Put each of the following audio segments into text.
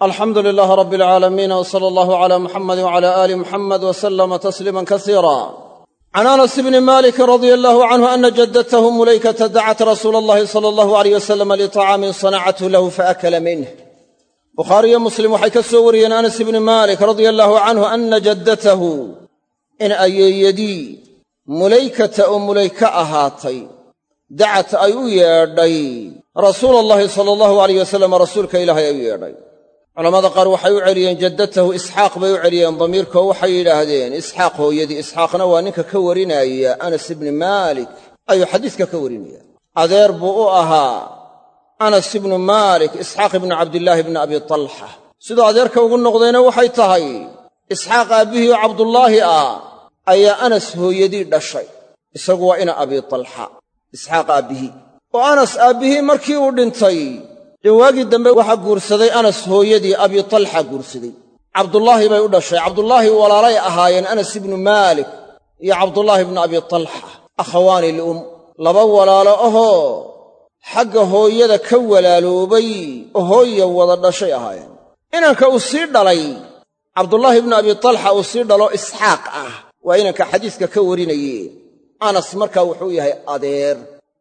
alxamdu lilaah rabbi alcaalamiin w sala allahu cala muxamadi wcala aali muxamed w salama tasliima kasiira can anas bni malik radia allahu canhu ana jaddatahu mulaykata dacat rasuula allahi sala allahu aleyh wasalam liطacaamin sanacathu lahu faakala minh bukhaariyo muslim waxay ka soo wariyeen anas ibni maalik radia allaahu canhu ana jaddatahu in ayeeyadii mulaykata oo mulayka ahaatay dacat ay u yeedhay. Rasuula allahi sala allahu alayh rasuulka ilaahay ay u yeedhay culammada qaar waxay u celiyeen jaddatahu isxaaq bay u celiyeen damiirkoo waxay yidhaahdeen isxaaq hooyadii isxaaqna waa ninka ka warinaya anas ibni maalik. Ayuu xadiiska ka warinaya adeer buu u ahaa anas ibnu maalik isxaaq ibnu cabdillaahi bni abi talxa. Siduu adeerka ugu noqdayna waxay tahay isxaaq aabbihii oo cabdullaahi ah ayaa anas hooyadii dhashay. Isagu waa ina abi talxa isxaaq aabbihii oo anas aabbihii markii uu dhintay dee waagii dambe waxaa guursaday anas hooyadii abi talxa guursaday. Cabdullaahi bay u dhashay. Cabdullaahi walaalay ahaayeen anas ibnu maalik iyo cabdullaahi ibnu abi talxa. Akhawaani lium laba walaalo ahoo xagga hooyada ka walaaloobay oo hooya wada dhashay ahaayeen. Inanka uu sii dhalay cabdullaahi ibnu abi talxa uu sii dhalo isxaaq ah. Waa inanka xadiiska ka warinaye anas markaa wuxuu yahay adeer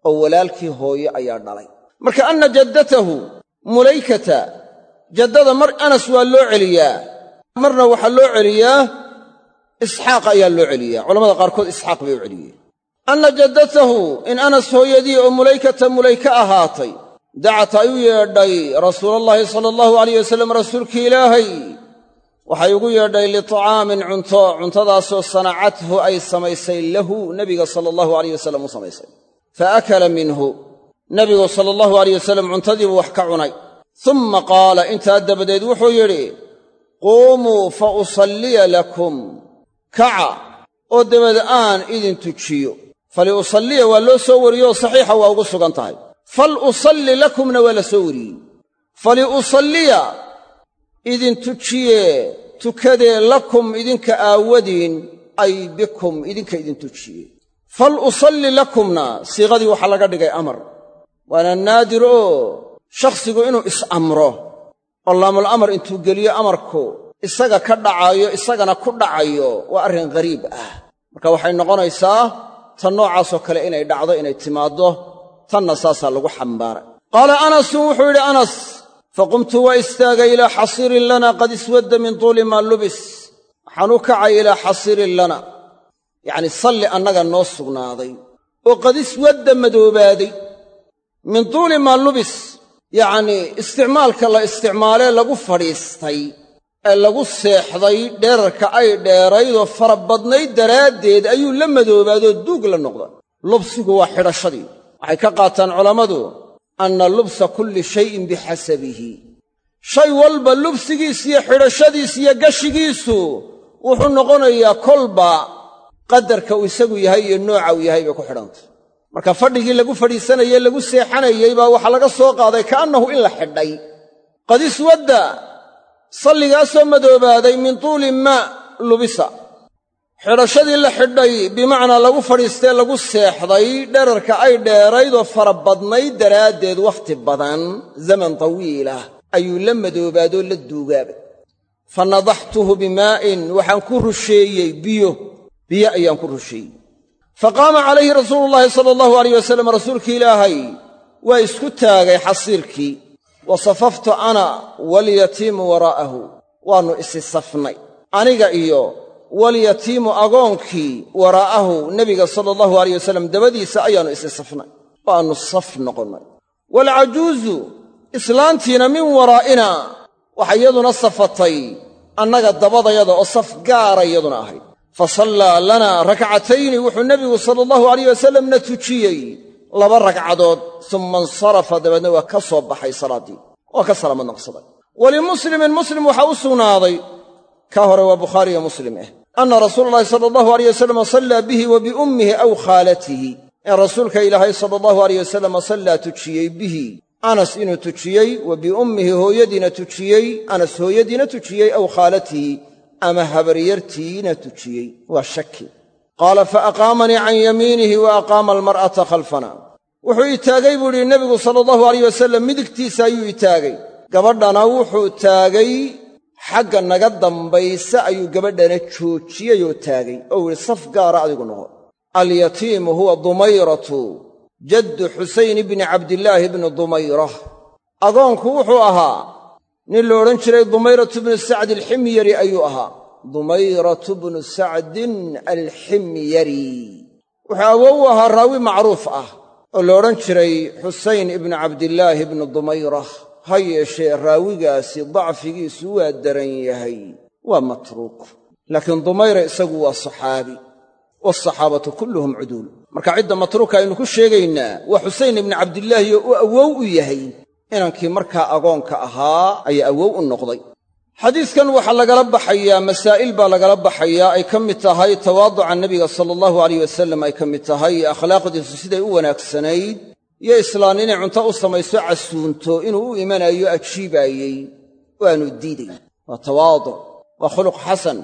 oo walaalkii hooye ayaa dhalay marka anna jaddatahu mulaykata jaddada mar anas waa loo celiyaa. Marna waxaa loo celiyaa isxaaq ayaa loo celiyaa. Culamada qaarkood isxaaq bay u celiyeen. Anna jaddatahu in anas hooyadii oo mulaykata mulayka ahaatay dacat ay u yeedhay rasuulallaahi sala allahu alayh wasalam rasuulkii ilaahay. Waxay ugu yeedhay litacaamin cunto cuntadaasoo sanacathu ay samaysay lahu nebiga sala allahu alayh wasalam u samaysay. Fa akala minhu nebigu sala allahu alayh wasalam cuntadiibuu wax ka cunay. Summa qaala intaa dabadeed wuxuu yidhi quumuu fa usalliya lakum kaca oo dabeed aan idin tujiyo. Faliusalliya waa loo soo wariyoo saxiixa waa ugu sugan tahay. Fal usalli lakumna waa la soo wariyey. Faliusalliya idin tujiye tukadee lakum idinka aawadiin ay bikum idinka idin tujiye. Fal usalli lakumna siiqadii waxaa laga dhigay amar waana naadir oo shakhsigu inuu is-amro oo laamul amar intuu geliyo amarku isaga ka dhacaayo isagana ku dhacayo waa arrin ghariib ah. Marka waxay noqonaysaa tan noocaasoo kale inay dhacdo inay timaaddo tanna saasaa lagu xambaaray. Qaala anasun wuxuu yidhi anas faqumtu waa istaagay ilaa xasiirin lana qad iswadda min tuuli maa lubis. Waxaan u kacay ilaa xasiirin lana. Yacnii salli annaga noo sugnaaday. Oo qad iswadda madoobaaday min tuuli maa lubis yacnii isticmaalka la isticmaalee lagu fadhiistay ee lagu seexday dheerarka ay dheeraydoo fara badnayd daraaddeed ayuu la madoobaadoo duug la noqda lubsigu waa xidhashadii. Waxay ka qaataan culammadu anna lubsa kulli shayin bixasabihi. Shay walba lubsigiis iyo xidhashadiis iyo gashigiisu wuxuu noqonayaa kolba qadarka uu isagu yahay iyo nooca uu yahay bay ku xidhantay marka fadhigii lagu fadhiisanayey lagu seexanayey baa waxaa laga soo qaaday ka'annahu in la xidhay. Qad iswadda salligaasoo madoobaaday min tuuli maa lubisa. Xidhashadii la xidhay bimacnaa lagu fadhiistee lagu seexday dherarka ay dheeraydoo fara badnayd daraaddeed wakhti badan zaman tawiilah ayuu la madoobaadoo la duugaabay. Fa nadaxtuhu bimaa'in waxaan ku rusheeyey biyo. Biyo ayaan ku rusheeyey fa qaama calayhi rasuulullaahi sala allahu alayh wasalam rasuulkii ilaahay waa isku taagay xasiirkii. Wa safaftu ana walyatiimu waraa'ahu waannu isi safnay. Aniga iyo walyatiimu agoonkii waraa'ahu nebiga sala allahu alayh wasalam dabadiisa ayaannu isi safnay. Oo aannu saf noqonnay. Waalcajuuzu islaantiina min waraa'ina waxay iyaduna safatay annaga dabadayada oo saf gaara iyaduna ahayd fa sallaa lanaa rakcatayni wuxuu nebigu sala allahu alayh wasalamna tujiyey laba ragcadood summa insarafa dabeedna waa ka soo baxay salaaddii waa ka salaamad naqsaday. Walimuslimin muslim waxaa u sugnaaday ka hore waa bukhaariyo muslim ah anna rasuula allahi sala allahu alayh wasalam sallaa bihi wa biummihi aw khaalatihi. In rasuulka ilaahay sala allahu alayh wasalam sallaa tujiyey bihi. Anas inuu tujiyey wa biummihi hooyadiina tujiyey anas hooyadiina tujiyey aw khaalatihi ama habaryartiina tujiyey waa shaki. Qaala fa aqaamanii can yamiinihi wa aqaama almar'ata khalfana. Wuxuu ii taagay buu idhi nebigu sala allahu alayh wasalam midigtiisa ayuu ii taagay. Gabadhana wuxuu taagay xagga naga dambaysa ayuu gabadhana joojiyey oo taagay. Oo yihi saf gaara adigu noqo. Alyatiimu huwa dumayratu jaddu xusayn bni cabdillaahi bni dumayra. Agoonku wuxuu ahaa nin la odhan jiray dumayratu bnu sacd alximyari ayuu ahaa. Dumayratu bnu sacdin alximyari. Wuxuu awow u ahaa raawi macruuf ah oo la odhan jiray xusayn ibnu cabdillaahi bnu dumayra. Ha yeeshee raawigaasi dacfigiisu waa daran yahay. Waa matruuk laakiin dumayra isagu waa saxaabi. Waasaxaabatu kulluhum cuduul. Marka cidda matruuka aynu ku sheegaynaa waa xusayn ibnu cabdillaahi oo uu awow u yahay inankii markaa agoonka ahaa ayaa awow u noqday. Xadiidkan waxaa lagala baxayaa masaa'il baa lagala baxayaa ay ka mid tahay tawaaduca nebiga sala allahu alayh wasalam ay ka mid tahay akhlaaqdiisu siday u wanaagsanayd iyo islaan inay cunto u samayso casuunto inuu u imanayo ajiibaayey oo aanu diidayn waa tawaaduc waa khuluq xasan.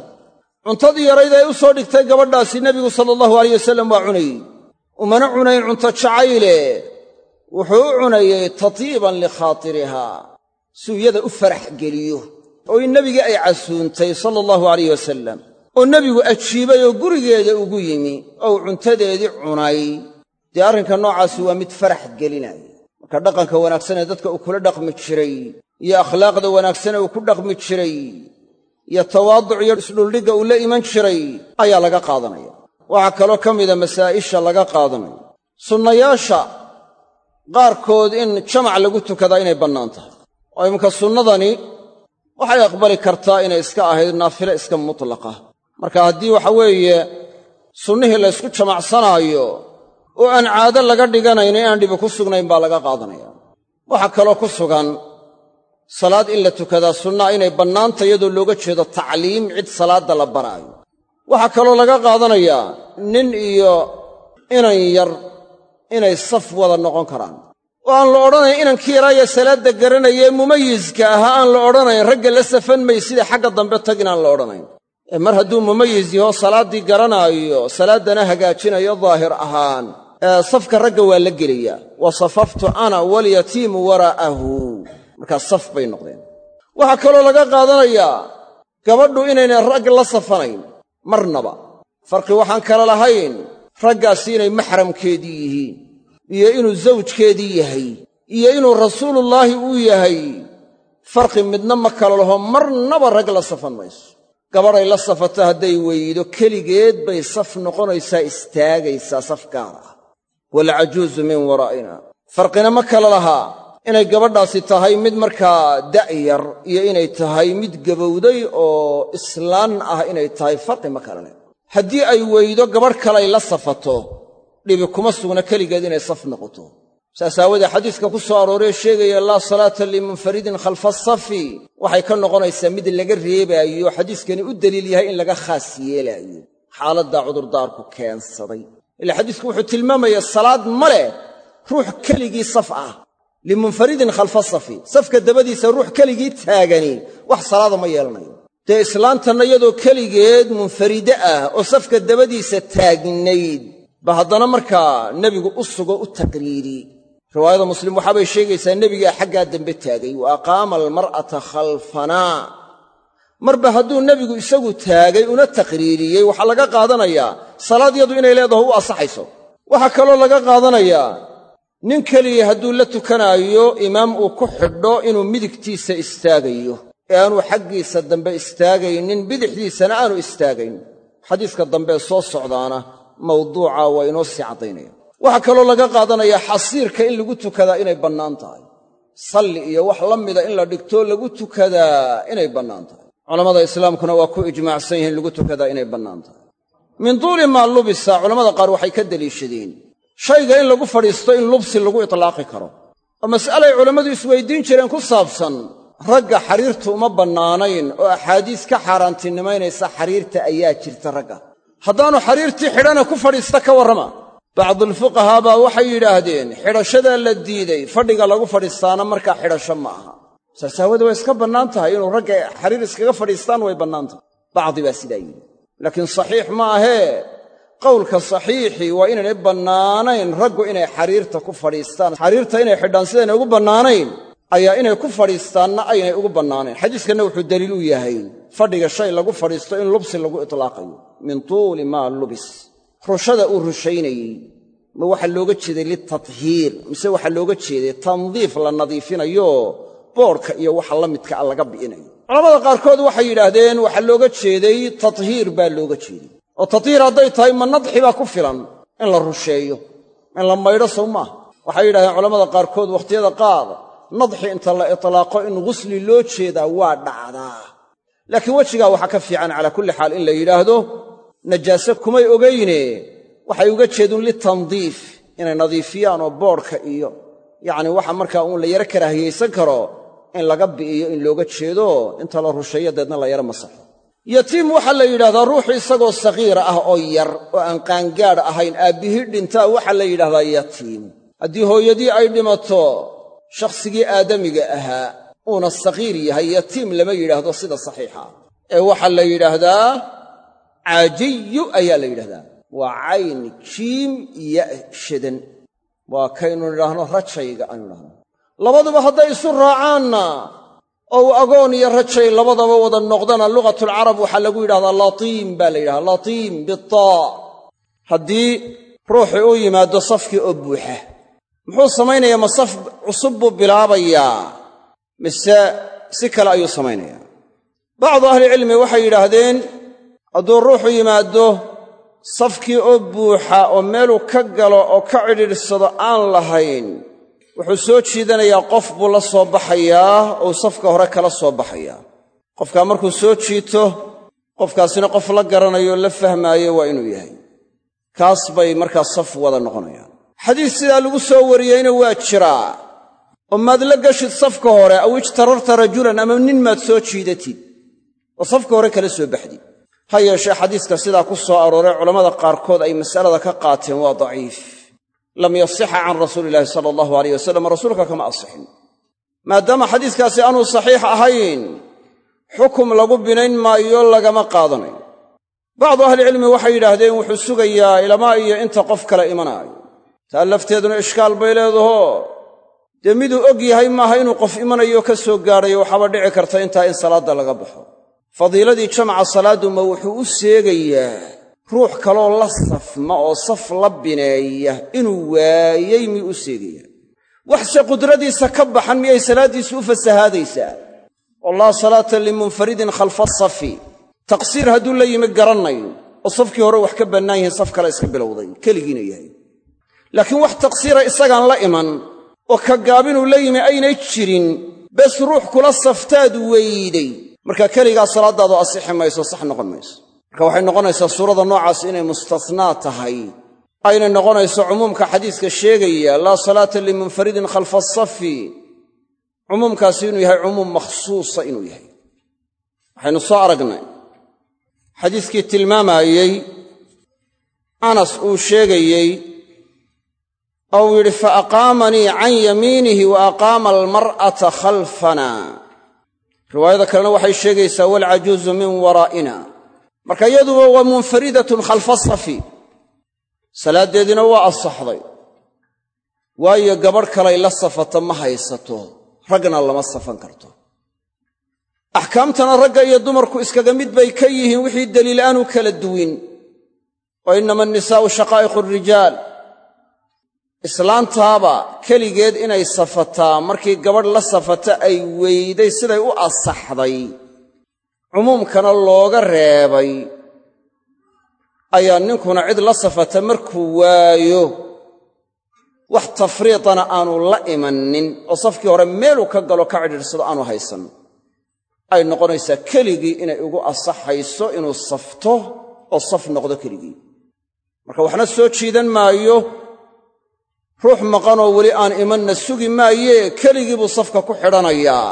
Cuntadii yarayd ay u soo dhigtay gabadhaasi nebigu sala allahu alayh wasalam waa cunayey umana cunayn cunto jacayle wuxuu u cunayey tatiiban likhaatirihaa suu iyada u farax geliyo oo in nebigii ay casuuntay sala allahu alayh wasalam oo nebigu ajiibay oo gurigeeda ugu yimi oo uu cuntadeedii cunay. Dee arrinka noocaasi waa mid farax gelinaya marka dhaqanka wanaagsanee dadka uu kula dhaqmi jiray iyo akhlaaqda wanaagsane uu ku dhaqmi jiray iyo tawaaduc iyo isdhuldhigga uu la iman jiray ayaa laga qaadanaya. Waxaa kaloo ka mida masaa'isha laga qaadanayo sunnayaasha qaarkood in jamac lagu tukadaa inay bannaan tahay. Oo iminka sunnadani waxay aqbali kartaa inay iska ahayd naafile iska mutlaqa. Marka haddii waxa weeye sunnihii laysku jamacsanaayo oo aan caado laga dhiganayn inaan dhibi ku sugnayn baa laga qaadanaya. Waxaa kaloo ku sugan salaad in la tukadaa sunnaa inay bannaanta iyadoo looga jeedo tacliim cid salaadda la baraayo. Waxaa kaloo laga qaadanayaa nin iyo inan yar inay saf wada noqon karaan. Oo aan la odhanayn inankii yaraaya salaadda garanayee mumayiska ahaa aan la odhanayn ragga la safan may sida xagga dambe tag inaan la odhanayn. Ee mar hadduu mumayis yaho salaaddii garanaayo salaaddana hagaajinayo daahir ahaan. Ee safka ragga waa la gelaya wa safaftu ana walyatiimu waraa'ahu markaa saf bay noqdeen. Waxaa kaloo laga qaadanayaa gabadhu inaynay rag la safanayn marnaba. Farqi waxaan kala lahayn raggaasi inay maxramkeedii yihiin iyo inuu zawjkeedii yahay iyo inuu rasuulullaahi uu yahay farqi midna ma kala laho marnaba rag la safan mayso. Gabadhay la safato hadday weydo keligeed bay saf noqonaysaa istaagaysaa saf gaar ah. Waalcajuuzu min waraa'ina. Farqina ma kala lahaa inay gabadhaasi tahay mid markaa da'yar iyo inay tahay mid gabowday oo islaan ah inay tahay farqi ma kala leh haddii ay weydo gabadh kalay la safato. Dhibi kuma sugna keligeed inay saf noqoto. Saas aawadee xadiiska ku soo arooree sheegaya laa salaata limunfaridin khalfa safi. Waxay ka noqonaysaa mid laga reebaayo xadiiskani u deliil yahay in laga khaas yeelaayo. Xaaladdaa cudurdaarku keensaday. Ilaa xadiisku wuxuu tilmaamayaa salaad ma leh ruux keligii saf ah. Limunfaridin khalfa safi. Safka dabadiisa ruux keligii taagani. Wax salaada ma yeelanayo dee islaantanna iyadoo keligeed munfaride ah oo safka dabadiisa taagnayd ba haddana markaa nebigu u sugo u taqriiri. Riwaayada muslim waxaabay sheegaysaa nebigaa xaggaa dambe taagay wa aqaama almar'ata khalfanaa marba hadduu nebigu isagu taagay una taqriiriyey waxaa laga qaadanayaa salaad yadu inay leedaho u asaxayso waxaa kaloo laga qaadanayaa nin keliya hadduu la tukanaayo imaam uu ku xidho inuu midigtiisa istaagayo ee aanuu xaggiisa dambe istaagaynin bidixdiisana aanu istaagayn. Xadiiska dambee soo socdaana mawduuca waa inoo sii caddaynaya. Waxaa kaloo laga qaadanayaa xasiirka in lagu tukadaa inay bannaan tahay. Salli iyo wax la mida in la dhigtoo lagu tukadaa inay bannaan tahay. Culammada islaamkuna waa ku ijmaacsan yihiin lagu tukadaa inay bannaan tahay. Min tuuli maa lubisa culammada qaar waxay ka deliishadeen. Shayga in lagu fadhiisto in lubsi lagu itlaaqi karo. Oo mas'alay culammadu isweydiin jireen ku saabsan ragga xariirtu uma bannaanayn oo axaadiis ka xaaraantinimaynaysa xariirta ayaa jirta ragga. Haddaannu xariirtii xidhana ku fadhiista ka warrama. Bacdulfuqahaa baa waxay yidhaahdeen xidhashadaa la diiday fadhiga lagu fadhiistaana markaa xidhasho ma aha. Saas aawadee way iska bannaan tahay inuu ragga xariir iskaga fadhiistaan way bannaan tahay. Bacdi baa sidaa yidhi. Laakiin saxiix ma ahee. Qowlka saxiixii waa inaynay bannaanayn raggu inay xariirta ku fadhiistaan. Xariirta inay xidhaan sidayna ugu bannaanayn ayaa inay ku fadhiistaanna aynay ugu bannaanayn xadiiskanna wuxuu daliil u yahay fadhiga shay lagu fadhiisto in lubsi lagu itlaaqayo. Min tuuli maa lubis. Rushada uu rushaynayey ma waxaa looga jeeday litathiir mise waxaa looga jeeday tandiif la nadiifinayo boodhka iyo waxa la midka a laga bi'inayo culamada qaarkood waxay yidhaahdeen waxaa looga jeeday tathiir baa looga jeeday. Oo tathiir hadday tahay ma nadxi baa ku filan in la rusheeyo in la maydho sow waxay yidhahdeen culamada qaarkood wakhtiyada qaar nadxi inta la itlaaqo in ghusli loo jeedaa waa dhacdaa. Laakiin wejigaa waxaa ka fiican calaa kulli xaal in la yidhaahdo najaase kumay ogayne waxay uga jeedun litandiif inay nadiifiyaan oo boodhka iyo yacni waxa markaa uun la yaro karaahiyaysan karo in laga bi'iyo in looga jeedo inta la rusheeyo deedna la yaro masaxo yatiim waxaa la yidhahdaa ruuxu isagoo sagiira ah oo yar oo aan qaangaadh ahayn aabbihii dhintaa waxaa la yidhahdaa yatiim. Haddii hooyadii ay dhimato shakhsigii aadamiga ahaa uuna sagiir yahay yatiim lama yidhaahdo sida saxiixa. ee waxaa la yidhaahdaa caajiyu ayaa la yidhahdaa waa cayn jiim ya shadan. waa kaynu nidhaahno rajayga aynu idhahno labaduba hadday isu raacaanna oo uu agoon iyo rajay labadaba wada noqdana lugatulcarab waxaa lagu yidhahdaa latiim baa la yidhahdaa latiim bitaa haddii ruuxii u yimaado safkii oo buuxa muxuu samaynayaa ma saf cusub buu bilaabayaa mise si kale ayuu samaynayaa? Bacdu ahlicilmi waxay yidhaahdeen hadduu ruuxu yimaaddo safkii oo buuxa oo meeluu ka galo oo ka cidhiidhsado aan lahayn wuxuu soo jiidanayaa qof buu la soo baxayaa ou safka hore kala soo baxayaa? Qofkaa markuu soo jiito qofkaasina qof la garanayo la fahmaayo waa inuu yahay. Kaas bay markaa saf wada noqonayaan xadiis sidaa lagu soo wariyeyna waa jiraa oo maad la geshid safka hore aw ijtararta rajulan ama nin maad soo jiidatid oo safka hore kala soo baxdid ha yeeshee xadiiska sidaa ku soo arooray culammada qaarkood ay masalada ka qaateen waa daciif. Lam yasixa can rasuuli illaahi sala allahu alayh wasalam rasuulka kama asixin. Maadaama xadiiskaasi aanuu saxiix ahayn xukum lagu binayn maayo lagama qaadanayo bacdu ahlicilmi waxay yidhaahdeen wuxuu sugayaa ilamaa iyo inta qof kale imanaayo taa lafteeduna ishkaal bay leedaho. Dee miduu og yahay maaha inuu qof imanayo ka soo gaadhayo waxaaba dhici karta intaa in salaadda laga baxo. Fadiiladii jamaca salaaddu ma wuxuu u seegayaa ruux kaloo la safma oo saf la bineeya inuu waayey miyuu u seegayaa. Waxse qudradiisa ka baxan miyay salaaddiisu u fasahaadaysaa? Oo laa salaata limunfaridin khalfa asafi taqsiir hadduu la yimi garanayo oo safkii hore wax ka bannaan yihiin saf kale iska bilowday keligiina yahay laakiin wax taqsiira isagaan la iman oo ka gaabinuu la yimi aynay jirin bes ruux kula saftaad weyday. Marka keligaa salaaddaadu asixi mayso sax noqon mayso. Marka waxay noqonaysaa suurada noocaas inay mustasnaa tahay. Aynay noqonayso cumuumka xadiiska sheegaya laa salaata limunfaridin khalfa asafi cumuumkaasi inuu yahay cumuum makhsuusa inuu yahay. Waxaynu soo aragnay. Xadiiskii tilmaamaayey anas uu sheegayey oo uu yidhi fa aqaamanii can yamiinihi wa aqaama almar'ata khalfana. Riwaayada kalena waxay sheegaysaa waalcajuuzu min waraa'ina. Marka iyaduba waa munfaridatun khalfa safi. Salaaddeediina waa asaxday. Waayo gabadh kalay la safato ma haysato. Ragna lama safan karto. Axkaamtana ragga iyo dumarku iskaga mid bay ka yihiin wixii daliil aanu kala duwin. Oo innama annisaa'u shaqaa'iqu rijaal islaantaaba keligeed inay safataa markii gabadh la safata ay weyday siday u asaxday. Cumuumkana looga reebay. Ayaa ninkuna cid la safata markuu waayo. Wax tafriidana aanu la imannin oo safkii hore meeluu ka galo ka cidhiirsado aanu haysan. Ay noqonaysaa keligii inay ugu asaxayso inuu safto oo saf noqdo keligii. Marka waxna soo jiidan maayo ruux maqanoo weli aan imanna sugi maayee keligii buu safka ku xidhanayaa.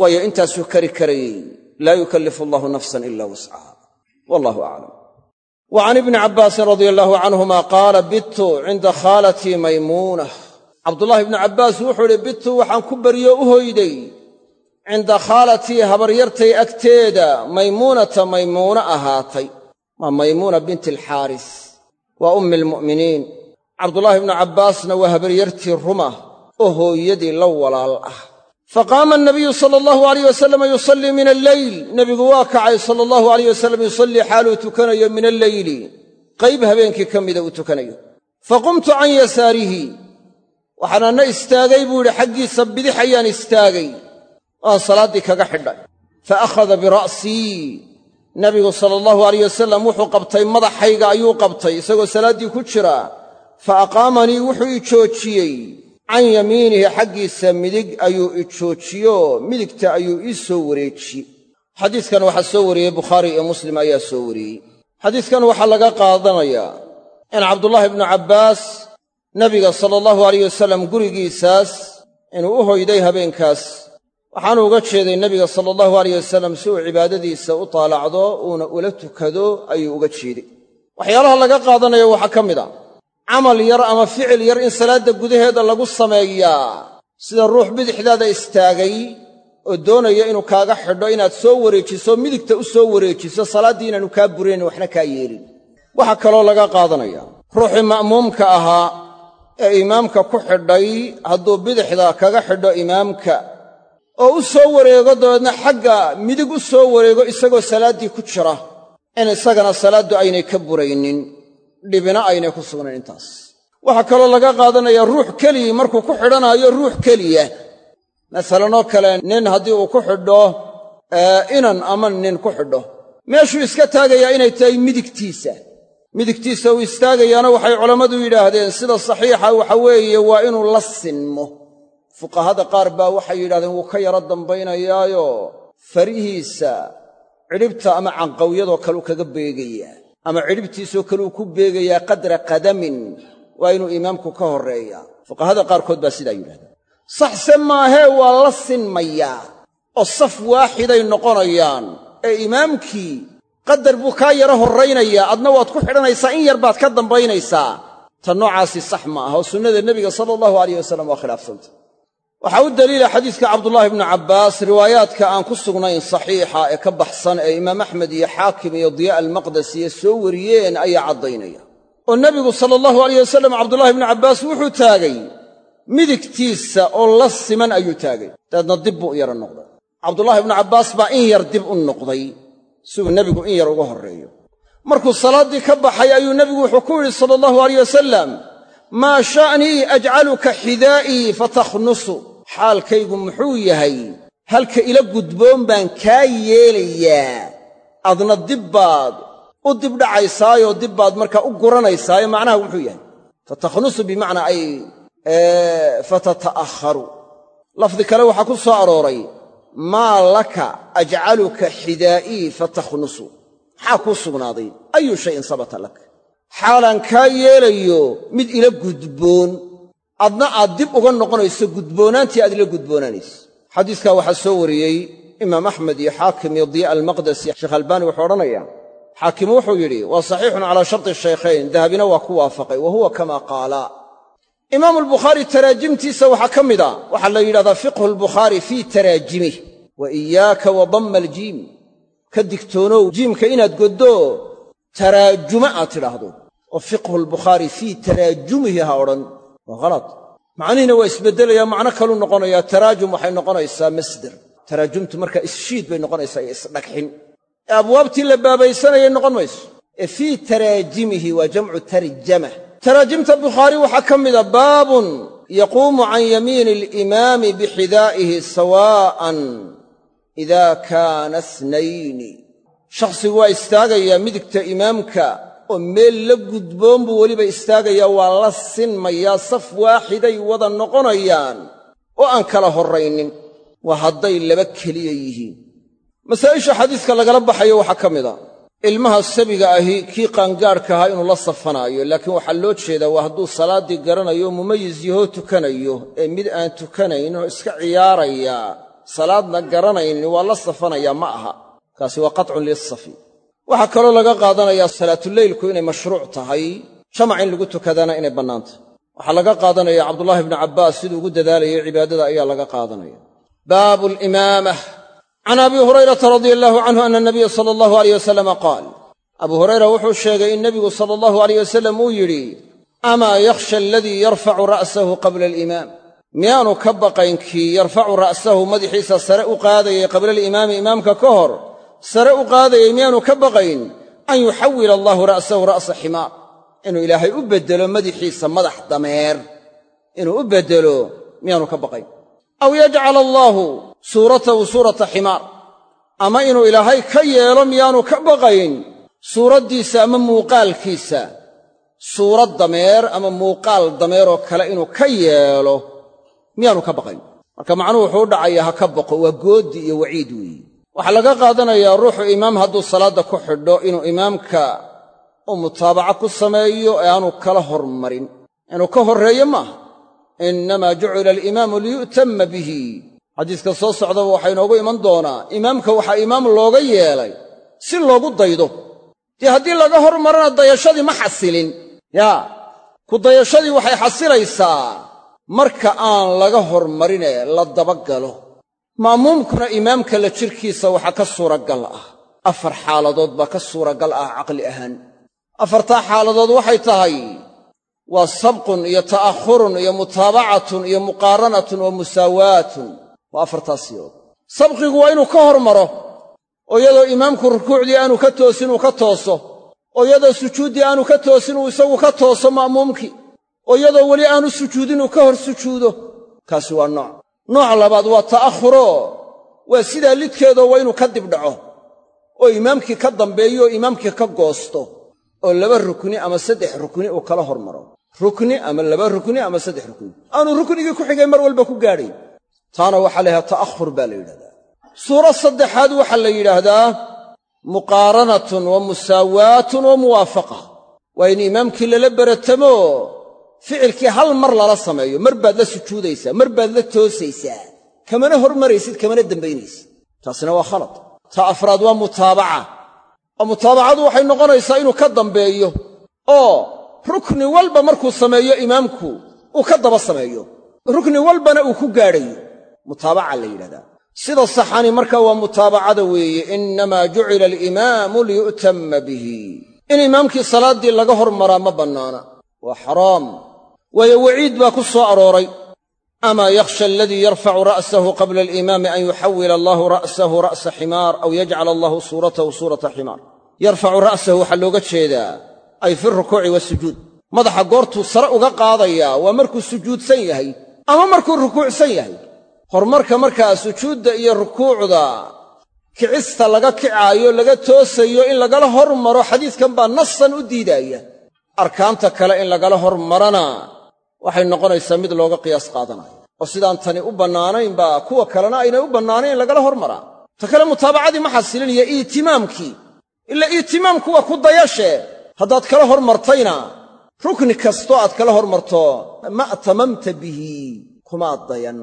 Waayo intaasuu kari karayey laa yukallifu allahu nafsan ila wuscaha wallahu aclam wa can ibni cabbaasin radia allaahu canhuma qaala bittu cinda khaalatii maymuunah cabdullaahi ibnu cabbaas wuxuu idhi bittu waxaan ku baryo u hoyday. Cinda khaalatii habaryartay agteeda maymuunata maymuuno ahaatay. Waa maymuuna binti alxaaris. Waa ummi almu'miniin cabdullaahi ibnu cabbaasna waa habaryartii ruma oo hooyadii la walaal ah. Fa qaama anabiyu sala allahu alayh wasalama yusallii min alleyl nebigu waa kacay sala allahu alayh wasalam yusallii xaaluu tukanayo min alleyli qayb habeenkii ka mida uu tukanayo. Fa qumtu can yasaarihi. Waxaanana istaagay buu yidhi xaggiisa bidix ayaan istaagay. Waan salaaddii kaga xidhay. Fa akhada bira'sii nabigu sala allahu alayh wasalam wuxuu qabtay madaxayga ayuu qabtay isagoo salaaddii ku jira fa aqaamanii wuxuu i joojiyey can yamiinihi xaggiisa midig ayuu i joojiyo midigta ayuu ii soo wareejiyey xadiiskan waxaa soo wariyey bukhaari iyo muslim ayaa soo wariyey xadiiskan waxaa laga qaadanayaa in cabdullaahi ibnu cabbaas nabiga sala allahu alayh wasalam gurigiisaas inuu u hoyday habeenkaas waxaanu uga jeeday nebiga sala allahu alayh wasalam si uu cibaadadiisa u taalacdo uuna ula tukado ayuu uga jeeday waxyaalaha laga qaadanayo waxaa ka mid a camal yar ama ficil yar in salaadda gudaheeda lagu sameeyaa. Sida ruux bidixdaada istaagay oo doonaya inuu kaaga xidho inaad soo wareejiso midigta u soo wareejiso salaaddii inaanu kaa buraynin waxna kaa yeelin. Waxaa kaloo laga qaadanaya. Ruuxii ma'muumka ahaa ee imaamka ku xidhay hadduu bidixda kaga xidho imaamka oo u soo wareego dabeedna xagga midig u soo wareego isagoo salaaddii ku jira in isagana salaaddu aynay ka buraynin dhibina aynay ku sugnayn intaas. Waxaa kaloo laga qaadanayaa ruux keliyii markuu ku xidhanaayo ruux keliya. Masalanoo kale nin haddii uu ku xidho inan ama nin ku xidho. Meeshuu iska taagayaa inay tahay midigtiisa. Midigtiisa uu istaagayaana waxay culammadu yidhaahdeen sida saxiixa waxa weeye waa inuu la sinmo. Fuqahada qaar baa waxay yidhahdeen wuu ka yaro dambaynayaayo. Farihiisa cidhibta ama canqawyadoo kaleu kaga beegayaa ama cidhibtiisoo kaleu ku beegayaa qadra qadamin waa inuu imaamku ka horreeyaa fuqahada qaarkood baa sidaa yidhahdeen saxse maahee waa la sinmayaa oo saf waaxiday noqonayaan. Ee imaamkii qadar buu kaa yaro horraynayaa adna waad ku xidhanaysaa in yar baad ka dambaynaysaa. Ta noocaasi sax ma aha oo sunnada nebiga sala allahu alayh wasalam waa khilaafsanta waxaa u daliila xadiiska cabdullaahi bnu cabbaas riwaayaadka aan ku sugnayn saxiixa ee ka baxsan ee imaam axmed iyo xaakim iyo diyaa almaqdesiyo soo wariyeen ayaa caddaynaya. Oo nebigu sala allahu alayh wasalam cabdullahi bnu cabbaas wuxuu taagay midigtiisa oo la siman ayuu taagay. Dabeedna dib buu u yara noqday. Cabdullaahi ibnu cabbaas baa in yar dib u noqday si uu nebigu in yar uga horreeyo. Markuu salaaddii ka baxay ayuu nebigu wuxuu ku yidhi sala allahu alayh wasalam maa sha'nii ajcaluka xidaa'ii fatakhnusu xaalkaygu muxuu yahay halka ila gudboon baan kaa yeelayaa. Adna dib baad u dibdhacaysaayo dib baad markaa u guranaysaayo macnaha wuxuu yahay fatakhnusu bimacnaa ay fatata'akharu. Lafdi kale waxaa ku soo arooray maa laka ajcaluka xidaa'ii fatakhnusu. Maxaa kuu sugnaaday? Ayu shayin sabata lak. Xaalaan kaa yeelayo mid ila gudboon adna aad dib uga noqonayso gudboonaantii aad ila gudboonaanayso. Xadiiskaa waxaa soo wariyey imaam axmed iyo xaakim iyo diya almaqdesi sheekh albaani wuxuu odhanayaa xaakim wuxuu yidhi waa saxiixun calaa sharti shaykhayn dahabina waa ku waafaqay wa huwa kama qaala. Imaamu albukhaari taraajimtiisa waxaa ka mid a waxaa la yidhahdaa fiqhu albukhaari fii taraajimih wa iyaaka wa damma aljiim. Ka digtoonow jiimka inaad goddo taraajuma aad tidhaahdo. Oo fiqhu albukhaari fii taraajumihi ha odhan waa khalad macnihiina waa isbeddelaya macno kaluu noqonayaa taraajum waxay noqonaysaa masder. Taraajumtu markaa isshiid bay noqonaysaa iyo isdhagxin ee abwaabtii la baabaysanayay noqon mayso. Ee fii taraajimihi waa jamcu tarjama. Taraajimta bukhaari waxaa ka mida baabun yaquumu can yamiini alimaami bixidaa'ihi sawaa'an idaa kaana snayni shakhsigu waa istaagayaa midigta imaamka oo meel la gudboon buu weliba istaagayaa waa la sinmayaa saf waaxiday wada noqonayaan. oo aan kala horraynin waa hadday laba keliya yihiin. Masaa'isha xadiiska lagala baxayo waxaa ka mid a. Ilmaha sabiga ahi kii qaangaadhka ahaa inuu la safanaayo laakiin waxaa loo jeedaa waa hadduu salaaddii garanayo mumayis yahoo tukanayo ee mid aan tukanayn oo iska ciyaaraya salaadna garanaynin waa la safanayaa ma aha. Kaasi waa qatcun lisafi waxaa kaloo laga qaadanayaa salaatuleylku inay mashruuc tahay jamac in lagu tukadaana inay bannaantahy waxaa laga qaadanaya cabdullaahi bnu cabbaas siduu ugu dadaalayay cibaadada ayaa laga qaadanaya. Baabu alimaamah can abi hurayrata radia allaahu canhu ana nabiya sala allahu alayh wasalama qaal abuu hurayra wuxuu sheegay in nebigu sala allahu alayh wasalam uu yidhi amaa yakhsha aladii yarfacu ra'sahu qabla alimaam miyaanu ka baqayn kii yarfacu ra'sahu madaxiisa sare u qaadayay qabla alimaami imaamka ka hor sare u qaadayay miyaanu ka baqayn an yuxawila allaahu ra'sahu ra'sa ximaar. Inuu ilaahay u beddelo madaxiisa madax dameer. Inuu u beddelo miyaanu ka baqayn. Aw yajcala allaahu suuratahu suurata ximaar. Ama inuu ilaahay ka yeelo miyaanu ka baqayn suuraddiisa ama muuqaalkiisa. Suurad dameer ama muuqaal dameeroo kale inuu ka yeelo miyaanu ka baqayn. Marka macnuhu wuxuu u dhacayaa ha ka baqo waa goodi iyo waciid weeye waxaa laga qaadanayaa ruuxu imaam hadduu salaadda ku xidho inuu imaamka u mutaabaca ku sameeyo ee aanu kala hormarin. Inuu ka horreeyo maaha innamaa jucila alimaamu liyu'tamma bihi. Xadiiska soo socdaba waxaa inoogu iman doonaa. Imaamka waxaa imaam looga yeelay si loogu daydo. Dee haddii laga hormarana dayashadii ma xasilin. Yaa ku dayashadii waxay xasilaysaa. Marka aan laga hormarinee la dabagalo ma'muumkuna imaamka la jirkiisa waxaa ka suuragal ah. Afar xaaladood baa ka suuragal ah caqli ahaan. Afartaa xaaladood waxay tahay waa sabqun iyo ta'ahurun iyo mutaabacatun iyo muqaaranatun wa musaawaatun waa afartaas siyood sabqigu waa inuu ka hormaro oo iyadoo imaamku rukuucdii aanu ka toosin uu ka tooso oo iyadoo sujuuddii aanu ka toosin uu isagu ka tooso ma'muumkii oo iyadoo weli aanu sujuudin uu ka hor sujuudo kaasi waa nooc nooc labaad waa ta'ahuro waa sidaa lidkeedoo waa inuu ka dibdhaco oo imaamkii ka dambeeyo oo imaamkii ka goosto. Oo laba rukni ama saddex rukni uu kala hormaro. Rukni ama laba rukni ama saddex rukni aanu ruknigii ku xigay mar walba ku gaadhayn taana waxaa la yidhahdaa ta'ahur baa la yidhahdaa. Suuro saddexaad waxaa la yidhaahdaa muqaaranatun wa musaawaatun wa muwaafaqa. Waa in imaamkii lala beratamo ficilkii hal mar lala sameeyo mar baad la sujuudaysaa mar baad la toosaysaa kamana hormaraysid kamana dembaynaysid taasina waa khalad. Ta afraad waa mutaabaca. Oo mutaabacadu waxay noqonaysaa inuu ka dambeeyo. Oo rukni walba markuu sameeyo imaamku uu ka daba sameeyo. Rukni walbana uu ku gaadhayo. Mutaabaca la yidhahdaa. Sida saxani markaa waa mutaabacada weeye innamaa jucila alimaamu liyu'tamma bihi. In imaamkii salaaddii laga hormaraa ma bannaana. Waa xaraam waayo waciid baa ku soo arooray amaa yakhsha aladii yarfacu ra'sahu qabla alimaami an yuxawila allaahu ra'sahu ra'sa ximaar aw yajcala allahu suuratahu suurata ximaar. Yarfacu ra'sahu waxaa looga jeedaa ay fi rukuuci wasujuud madaxa goortuu sare uga qaadayaa waa markuu sujuudsan yahay ama markuu rukuucsan yahay. Horumarka markaa sujuudda iyo rukuucda kicista laga kicaayo laga toosayo in lagala hormaro xadiiskan baa nasan u diidaaya. Arkaanta kale in lagala hormarana waxay noqonaysaa mid looga qiyaas qaadanayo. oo sidaan tani u bannaanayn baa kuwa kalena aynay u bannaanayn lagala hormaraa ta kale mutaabacadii ma xasilin iyo iitimaamkii ila iitimaamku waa ku dayashe. Haddaad kala hormartayna rukni kastoo aad kala hormarto ma atamamta bihi kumaad dayan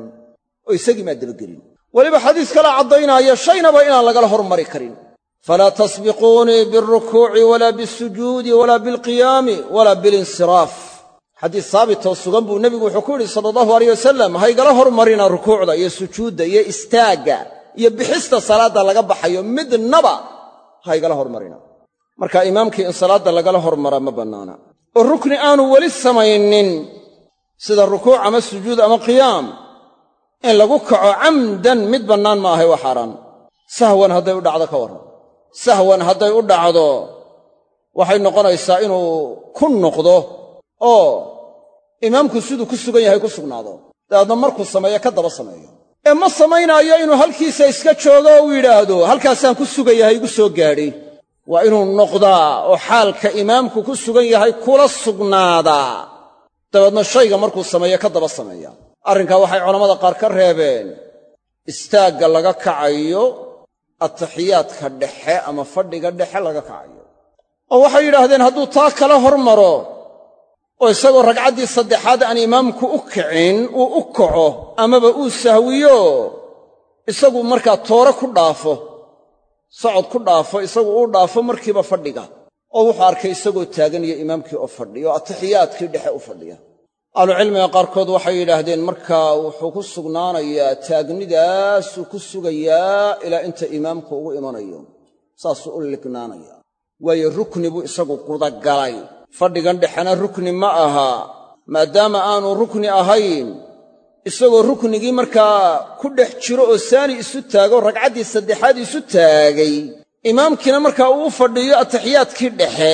oo isagii maad dabagelin. Weliba xadiis kalea caddaynaayo shaynaba inaan lagala hormari karin. Falaa tasbiquunii bilrukuuci walaa bilsujuudi walaa bilqiyaami walaa bilinsiraaf xadiis saabitoo sugan buu nebigu wuxuu ku yidhi sala allahu alayh wasalam haygala hormarina rukuucda iyo sujuudda iyo istaagga iyo bixista salaadda laga baxayo midnaba haygala hormarina marka imaamkii in salaadda lagala hormaraa ma bannaana. Oo rukni aanu weli samaynin sida rukuuc ama sujuud ama qiyaam in lagu kaco camdan mid bannaan ma ahay waa xaaraan. Sahwan hadday u dhacdo ka warran. Sahwan hadday u dhacdo waxay noqonaysaa inuu ku noqdo oo imaamku siduu ku sugan yahay ku sugnaado. Dabeedna markuu sameeyo ka daba sameeyo. Ee ma samaynaayo inuu halkiisa iska joogo oo uu yidhaahdo halkaasaan ku sugayahay igu soo gaadhay waa inuu noqdaa oo xaalka imaamku ku sugan yahay kula sugnaadaa dabeedna shayga markuu sameeyo ka daba sameeya. Arrinkaa waxay culammada qaar ka reebeen istaagga laga kacayo ataxiyaadka dhexe ama fadhiga dhexe laga kacayo. Oo waxay yidhaahdeen hadduu taa kala hormaro oo isagoo ragcaddii saddexaad aan imaamku u kicin uu u kaco amaba uu sahwiyo. Isagu markaa toore ku dhaafo socod ku dhaafo isagu uu dhaafo markiiba fadhiga. Oo wuxuu arkay isagoo taagan iyo imaamkii oo fadhiya oo ataxiyaadkii dhexe u fadhiya. Ahlucilmiga qaarkood waxay yidhaahdeen markaa wuxuu ku sugnaanayaa taagnidaasuu ku sugayaa ilaa inta imaamku ugu imanayo. Saasuu u lignaanaya waayo rukni buu isagu gudagalay fadhigan dhexena rukni ma aha maadaama aanu rukni ahayn. Isagoo ruknigii markaa ku dhex jiro oo saani isu taago ragcaddii saddexaad isu taagay imaamkiina markaa uu fadhiyo ataxiyaadkii dhexe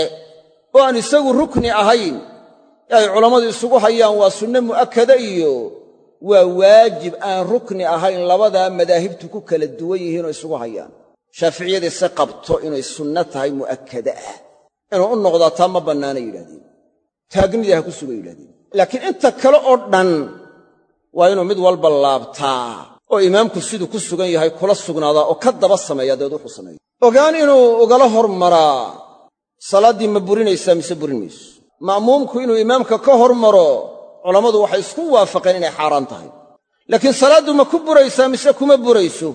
oo aan isagu rukni ahayn. Ay culammadu isugu hayaan waa sunne mu'akkada iyo waa waajib aan rukni ahayn labadaa madaahibtu ku kala duwan yihiinoo isugu hayaan. Shaaficiyadii se qabto inay sunno tahay mu'akkada ah inuu u noqdaa taa ma bannaanay yidhahdeen taagnidii ha ku sugan yidhahdeen laakiin inta kale oo dhan waa inuu mid walba laabtaa oo imaamku siduu ku sugan yahay kula sugnaadaa oo ka daba sameeya dabeed wuxuu sameeya ogaan inuu ugala hormaraa salaaddii ma burinaysaa mise burin mayso? Ma'muumku inuu imaamka ka hormaro culammadu waxay isku waafaqeen inay xaaraan tahay. Laakiin salaaddu ma ku buraysaa mise kuma burayso?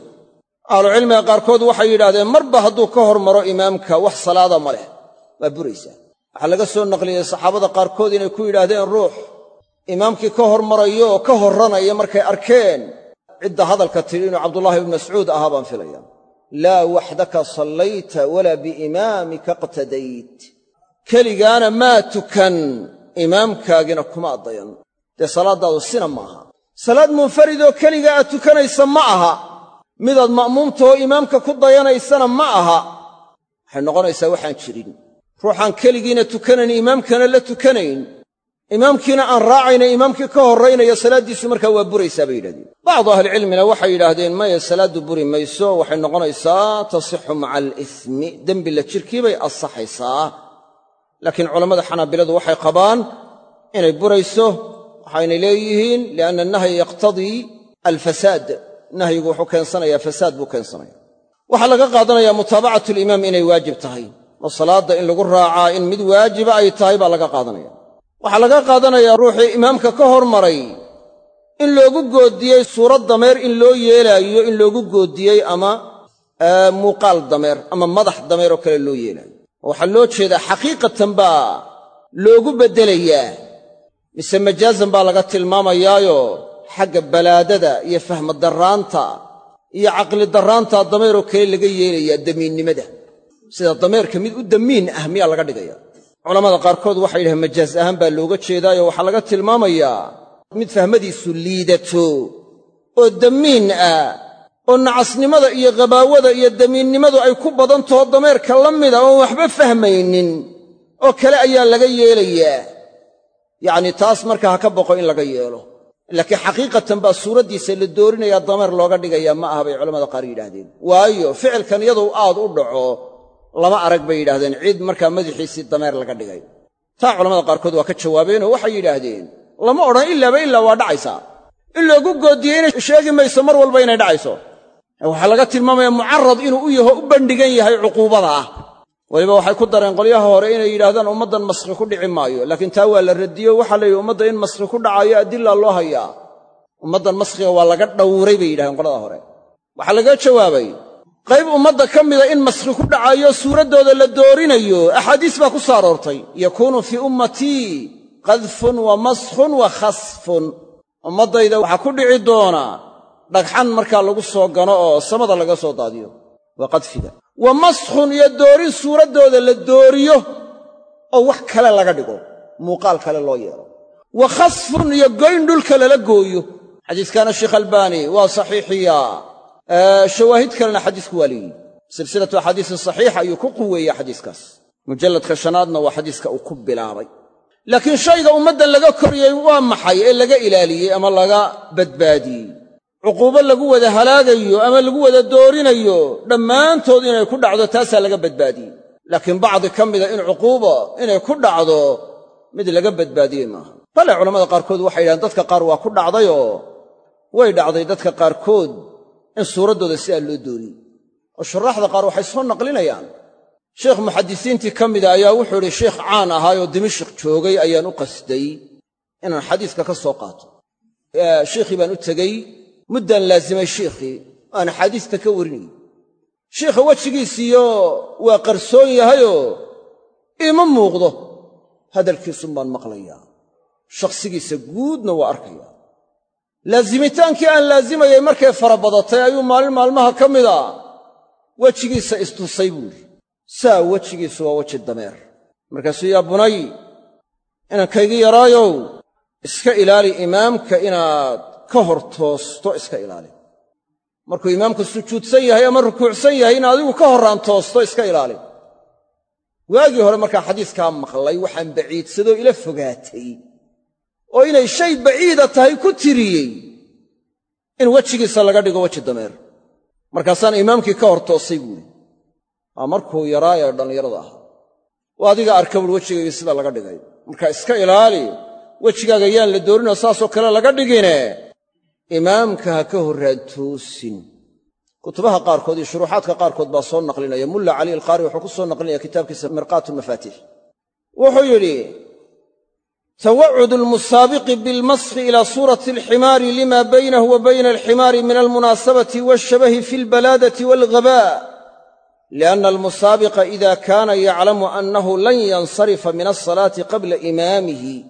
Ahlucilmiga qaarkood waxay yidhahdeen marba hadduu ka hormaro imaamka wax salaada ma leh waa buraysaa waxaa laga soo naqliyey saxaabada qaarkood inay ku yidhaahdeen ruux. Imaamkii ka hormarayo oo ka horranaya markay arkeen cidda hadalka tidhi inuu cabdullaahi ibnu mascuud ahaa baan filaya laa waxdaka sallayta walaa biimaamika iqtadayt. Keligaana maa tukan imaamkaagina kuma addayan. Dee salaaddaadu sina ma aha. Salaad munfaridoo keligaa aad tukanaysa ma aha. Midaad ma'muumtahoo imaamka ku dayanaysana ma aha. Waxay noqonaysaa waxaan jirin ruuxaan keligiina tukanayn imaamkana la tukanayn. Imaamkiina aan raacayna imaamkii ka horraynaya salaaddiisu markaa waa buraysaa bay yidhahdeen. Bacdu ahlicilmina waxay yidhaahdeen maya salaaddu buri mayso. Waxay noqonaysaa tasixu maca alismi dembi la jirkii bay ansaxaysaa laakiin culammada xanaabiladu waxay qabaan inay burayso waxaynay leeyihiin lianna annahya yaqtadii alfasaad. Nahyigu wuxuu keensanayaa fasaad buu keensanaya. Waxaa laga qaadanayaa mutaabacatu alimaam inay waajib tahay oo salaadda in lagu raacaa in mid waajiba ay tahay baa laga qaadanaya. Waxaa laga qaadanayaa ruuxii imaamka ka hormaray in loogu goodiyey suurad dameer in loo yeelaayo in loogu goodiyey ama muuqaal dameer ama madax dameer oo kale loo yeelaayo. Waxaa loo jeedaa xaqiiqatan baa loogu beddelayaa mise majaazan baa laga tilmaamayaayo xagga balaadada iyo fahmadarraanta iyo caqlidarraanta dameeroo kale laga yeelayaa damiinnimada sida dameerka mid u damiin ah miyaa laga dhigaya. Culamada qaarkood waxay yidhahdeen majaaz ahaan baa looga jeedaayo waxaa laga tilmaamayaa mid fahmadiisu liidato oo damiin ah oo nacasnimada iyo ghabaawada iyo damiinnimadu ay ku badantaho dameerka la mida oon waxba fahmaynin oo kale ayaa laga yeelayaa. Yacnii taas markaa ha ka boqo in laga yeelo. Laakiin xaqiiqatan baa suuraddiisa la doorinayaa dameer looga dhigayaa ma aha bay culamada qaar yidhaahdeen. Waayo ficilkan iyadou aad u dhaco lama arag bay yidhahdeen cid markaa madaxiisii dameer laga dhigay. Taa culamada qaarkood waa ka jawaabeenoo waxay yidhaahdeen lama odhan ilaaba ilaa waa dhacaysaa in loogu goodiyeyna sheegi mayso mar walba inay dhacayso. Waxaa laga tilmaamaya mucarad inuu u yaho u bandhigan yahay cuquubada ah. Weliba waxay ku dareen qolyaha hore inay yidhaahdaan ummaddan maskhi ku dhici maayo laakiin taa waa la radiyo waxaa la yidhi ummadda in maskhi ku dhacayo adilaa loo hayaa. Ummaddan maskhiga waa laga dhowray bay yidhahdeen qolada hore. Waxaa laga jawaabay qayb ummadda ka mida in maskhi ku dhacayo suuraddooda la doorinayo axaadiis baa ku soo aroortay. Yakuunu fii ummatii qadfun wa maskhun wa khasfun. Ummaddayda waxaa ku dhici doona dhagxan markaa lagu soo gano oo samada laga soo daadiyo. Waa qadfiga. Wa maskhun iyo doorin suuraddooda la dooriyo oo wax kale laga dhigo muuqaal kale loo yeelo. Wa khasfun iyo goyn dhulka lala gooyo. Xadiiskaana sheekh albaani waa saxiixiyaa shawaahid kalena xadiisku waa leeyihi silsilatu axaadiisi saxiixa ayuu ku quweeya xadiiskaas. Mujalladka shanaadna waa xadiiska uu ku bilaabay. Laakiin shayga ummaddan laga koriyey waa maxay ee laga ilaaliyey ama laga badbaadiyey? Cuquubo lagu wada halaagayo ama lagu wada doorinayo dhammaantood inay ku dhacdo taasaa laga badbaadiyey. Laakiin bacdi ka mida in cuquuba inay ku dhacdo mid laga badbaadiyey maaha. Bale culamada qaarkood waxay yidhahdeen dadka qaar waa ku dhacdayoo way dhacday dadka qaarkood in suuraddooda sidaa loo dooriyey oo shuraaxda qaar waxay soo naqlinayaan. Sheekh muxadisiintii ka mida ayaa wuxuu idhi sheikh caan ahaayoo dimashik joogay ayaan u qasday inaan xadiiska ka soo qaato. Sheikhii baan u tegey muddaan laazimay sheikhii aan axaadiista ka warinayey shiikha wejigiisiiyo waa qarsoon yahayoo iima muuqdo. Hadalkiisun baan maqlayaa. Shakhsigiisa guudna waa arkayaa laazimitaankii aan laazimayay markay fara badatay ayuu maalin maalmaha ka mida wejigiisa istusay buuhi saa wejigiisu waa weji dameer. Markaasuu yaa bunay inaan kaygi yaraayow iska ilaali imaamka inaad ka hor toosto iska ilaali. Markuu imaamku sujuudsan yahay ama rukuucsan yahay in adigu ka horraan toosto iska ilaali. Waagii hore markaa xadiiskaa maqlay waxaan baciidsadoo ila fogaatay oo inay shay baciida tahay ku tiriyey in wejigiisa laga dhigo weji dameer. Markaasaan imaamkii ka hor toosay buuri waa markuu yaraa ee dhallinyarada ahaa waa adiga arka buui wejigaygii sida laga dhigay. Marka iska ilaali wejigaaga yaan la doorinoo saasoo kale laga dhigine. Imaamka ha ka horraan toosin kutubaha qaarkood iyo shuruuxaadka qaarkood baa soo naqlinaya. Mulla cali alqaari wuxuu ku soo naqlinaya kitaabkiisa mirqaat lmafaatiix wuxuu yidhi tawacud almusaabiqi bilmasxi ila suurati alximaari lima baynahu wa bayna alximaari min almunaasabati waashabahi fi albalaadati waalghaba lianna almusaabiqa ida kaana yaclamu annahu lan yansarifa min alsalaati qabla imaamihi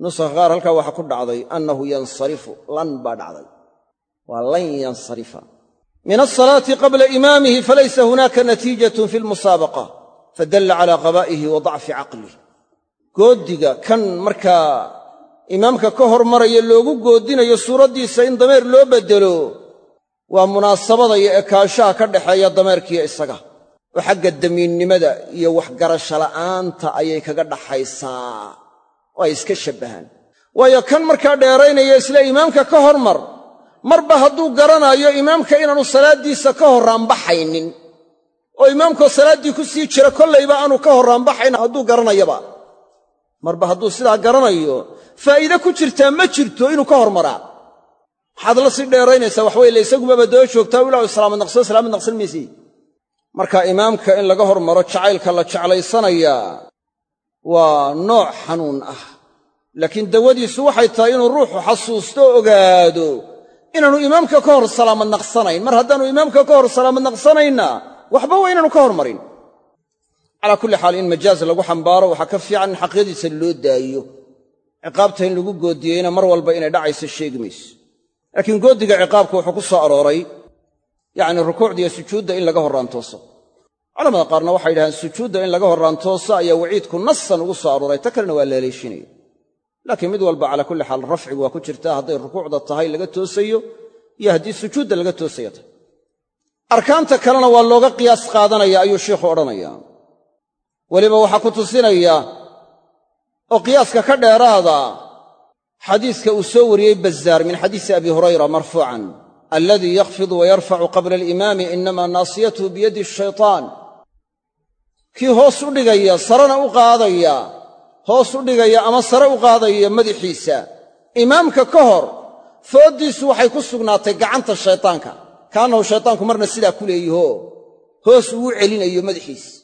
nusakha qaar halkaa waxaa ku dhacday annahu yansarifu lan baa dhacday waa lan yansarifa min alsalaati qabla imaamihi falaysa hunaaka natiijatun fi lmusaabaqa fadalla cala qabaa'ihi wa dacfi caqlih goodiga kan markaa imaamka ka hormaraya loogu goodinayo suuraddiisa in dameer loo beddelo waa munaasabada iyo ekaanshaha ka dhaxeeya dameerkiiyo isaga. Oo xagga damiinnimada iyo waxgarasho la'aanta ayay kaga dhaxaysaa. Oo ay iska shabbahaan waayo kan markaa dheeraynaya isla imaamka ka hormar marba hadduu garanaayo imaamka inaanu salaaddiisa ka horraanbaxaynin oo imaamkoo salaaddii ku sii jira kollayba aanu ka horraanbaxayn hadduu garanayaba marba hadduu sidaa garanayo faa'iide ku jirtaa ma jirto inuu ka hormaraa. Maxaad la sii dheeraynaysaa waxweye le isagumaba daba joogtaa ilaa islaamad naqsado salaamad naqsan maysi marka imaamka in laga hormaro jacaylka la jeclaysanayaa waa nooc xanuun ah. Laakiin dawadiisu waxay tahay inuu ruuxu xasuusto oo ogaado inaanu imaamka ka hor salaamad naqsanayn. Mar haddaanu imaamka ka hor salaamad naqsanayna waxba waa inaanu ka hormarin calaa kulli xaal in majaaz lagu xambaaro waxaa ka fiican in xaqiiqadiisa loo daayo. Ciqaabta in lagu goodiyeyna mar walba inay dhacayso sheegi mayso. Laakiin goodiga ciqaabka wuxuu ku soo arooray yacni rukuucda iyo sujuudda in laga horraantooso. Culamada qaarna waxay yidhahdeen sujuudda in laga horraantooso ayaa waciidku nasan ugu soo arooray. Ta kalena waa leeleyshinaya laakiin mid walba calaa kulli xaal rafcigu waa ku jirtaa hadday rukuucda tahay laga toosayo iyo haddii sujuudda laga toosaya tahay. Arkaanta kalena waa looga qiyaas qaadanaya ayuu sheikhu odhanaya weliba waxaa ku tusinaya oo qiyaaska ka dheeraada xadiiska uu soo wariyey bazaar min xadiisi abi hurayra marfuucan. Aladii yakhfidu wayarfacu qabla alimaami inama naasiyatuhu biyadi ashaytaan kii hoos u dhigaya sarena u qaadaya hoos u dhigaya ama sare u qaadaya madaxiisa. Imaamka ka hor fooddiisu waxay ku sugnaatay gacanta shaytaanka. Kaannahu shaytaanku marna sidaa ku leeyaho hoos uu celinayo madaxiis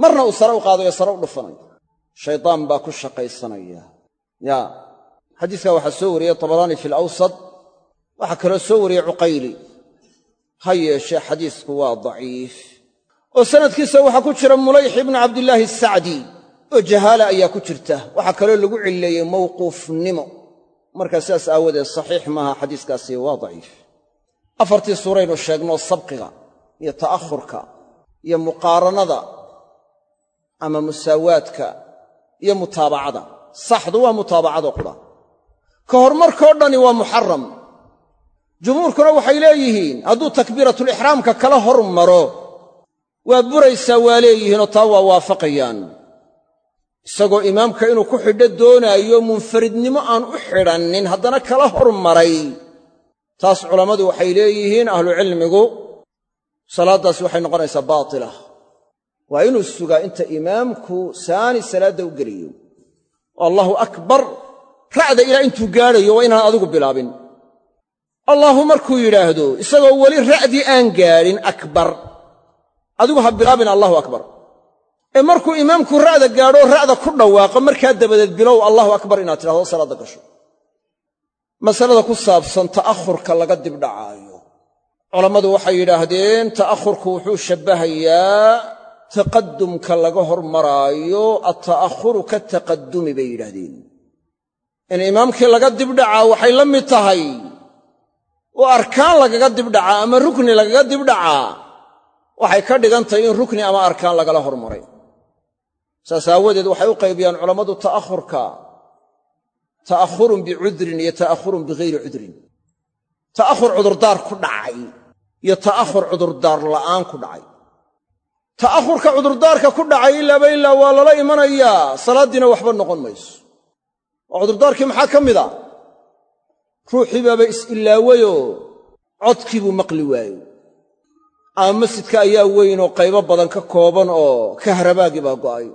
marna uu sare u qaadayo sare u dhufanayo shaydaan baa ku shaqaysanaya. Ya xadiiskaa waxaa soo wariyey tabaraani fi alawsad waxaa kaloo soo wariyey cuqayli. Ha yeeshee xadiisku waa daciif. Oo sanadkiisa waxaa ku jira mulayx ibnu cabdillaahi asacdi oo jahaala ayaa ku jirta. Waxaa kaloo lagu cilleeyey mawquufnimo. Markaa sidaas aawadeed saxiix maaha xadiiskaasi waa daciif. Afartii suuraynu sheegnoo sabqiga iyo ta'ahurka iyo muqaaranada ama musaawaadka iyo mutaabacada. Saxdu waa mutaabacado qura ka hormarkoo dhani waa muxaram jumhuurkuna waxay leeyihiin hadduu takbiiratulixraamka kala hor maro waa buraysaa waa leeyihiinoo taa waa waafaqayaan. Isagoo imaamka inuu ku xidho doonaayo munfaridnimo aan u xidhannin haddana kala hormaray taas culammadu waxay leeyihiin ahlucilmigu salaaddaasi waxay noqonaysaa baatila waa inuu sugaa inta imaamku saani salaadda u geliyo. Oo allahu akbar. Ra'da ilaa intuu gaadhayo waa inaan adigu bilaabin. Allaahu markuu yidhaahdo isagoo weli ra'dii aan gaadhin akbar. Adigu ha bilaabin allahu akbar. Ee markuu imaamku ra'da gaadhoo ra'da ku dhawaaqo markaa dabadeed bilow allahu akbar inaad tidhahdo salaadda gasho. Masalada ku saabsan ta'ahurka laga dibdhacaayo culammadu waxay yidhaahdeen ta'ahurku wuxuu shabbahayaa taqadumka laga hormaraayo atta'ahuru ka taqadumi bay yidhaahdeen. In imaamkii laga dibdhacaa waxay la mid tahay oo arkaan lagaga dibdhacaa ama rukni lagaga dibdhacaa waxay ka dhigan tahay in rukni ama arkaan lagala hormaray. Saas aawadeed waxay u qaybiyaan culammadu ta'ahurka ta'ahurun bicudrin iyo ta'ahurun bigayri cudrin ta'ahur cudurdaar ku dhacay iyo ta'ahur cudurdaar la'aan ku dhacay ta'ahurka cudurdaarka ku dhacay ilaaba ilaa waa lala imanayaa salaaddiina waxba noqon mayso. Oo cudurdaarkii maxaa ka mid a? Ruuxii baaba is-ilaawayoo codkii buu maqli waayo. Ama masjidka ayaa weyn oo qaybo badan ka kooban oo kahrabaagii baa go'ay.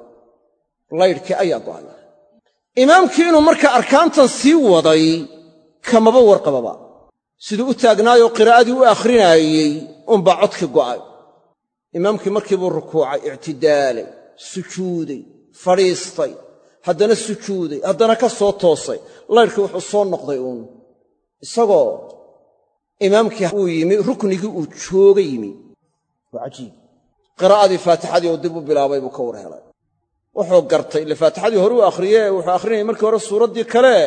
Laydhkii ayaa go'ay. Imaamkii inuu markaa arkaantan sii waday kamaba warqababa. Siduu u taagnaayoo qiraa'adii u akhrinaayey unbaa codkii go'ay imaamkii markii buu rukuucay ictidaalay sujuuday fadhiistay haddana sujuuday haddana ka soo toosay. Laydhkii wuxuu soo noqday uun. Isagoo imaamkii uu yimi ruknigii uu jooga yimi. Waa cajiib. Qiraa'adii faatixadii oo dib u bilaabay buu ka war helay. Wuxuu gartay ile faatixadii hore u akhriyee wuxuu akhrinayay markii hore suuraddii kale.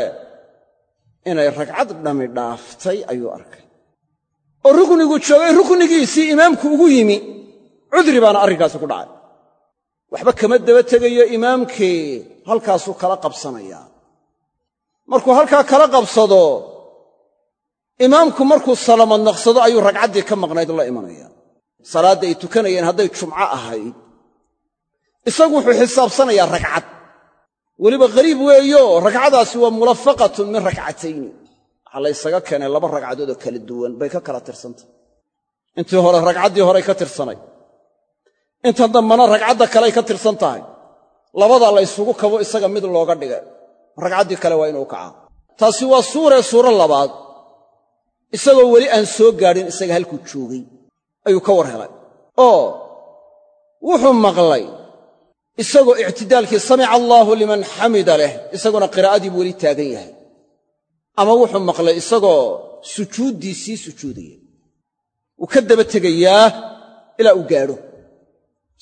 Inay ragcad dhammi dhaaftay ayuu arkay. Oo rukniguu joogay ruknigiisii imaamku ugu yimi cudri baana arrinkaasi ku dhacay. Waxba kama daba tegayo imaamkii halkaasuu kala qabsanayaa markuu halkaa kala qabsado imaamku markuu salamad naqsado ayuu ragcaddii ka maqnayd la imanaya. Salaadda ay tukanayeen hadday jumco ahayd. Isagu wuxuu xisaabsanayaa ragcad. Weliba ghariib weeyo ragcadaasi waa mulafaqatun min rakcatayni waxaa la ysaga keenay laba ragcadood oo kala duwan bay ka kala tirsantay intii hore ragcaddii horey ka tirsanay intan dambana ragcadda kaley ka tirsan tahay. Labadaa la ysugu kabo isaga mid looga dhigay ragcaddii kale waa inuu kacaa. Taasi waa suuree suuro labaad. Isagoo weli aan soo gaadhin isaga halkuu joogay. Ayuu ka war helay. Oo wuxuu maqlay. Isagoo ictidaalkii samica allaahu liman xamida leh. Isaguna qiraa'adiibu weli taagan yahay. Ama wuxuu maqlay isagoo sujuuddiisii sujuudaya. Wuu ka daba tegayaa ilaa uu gaadho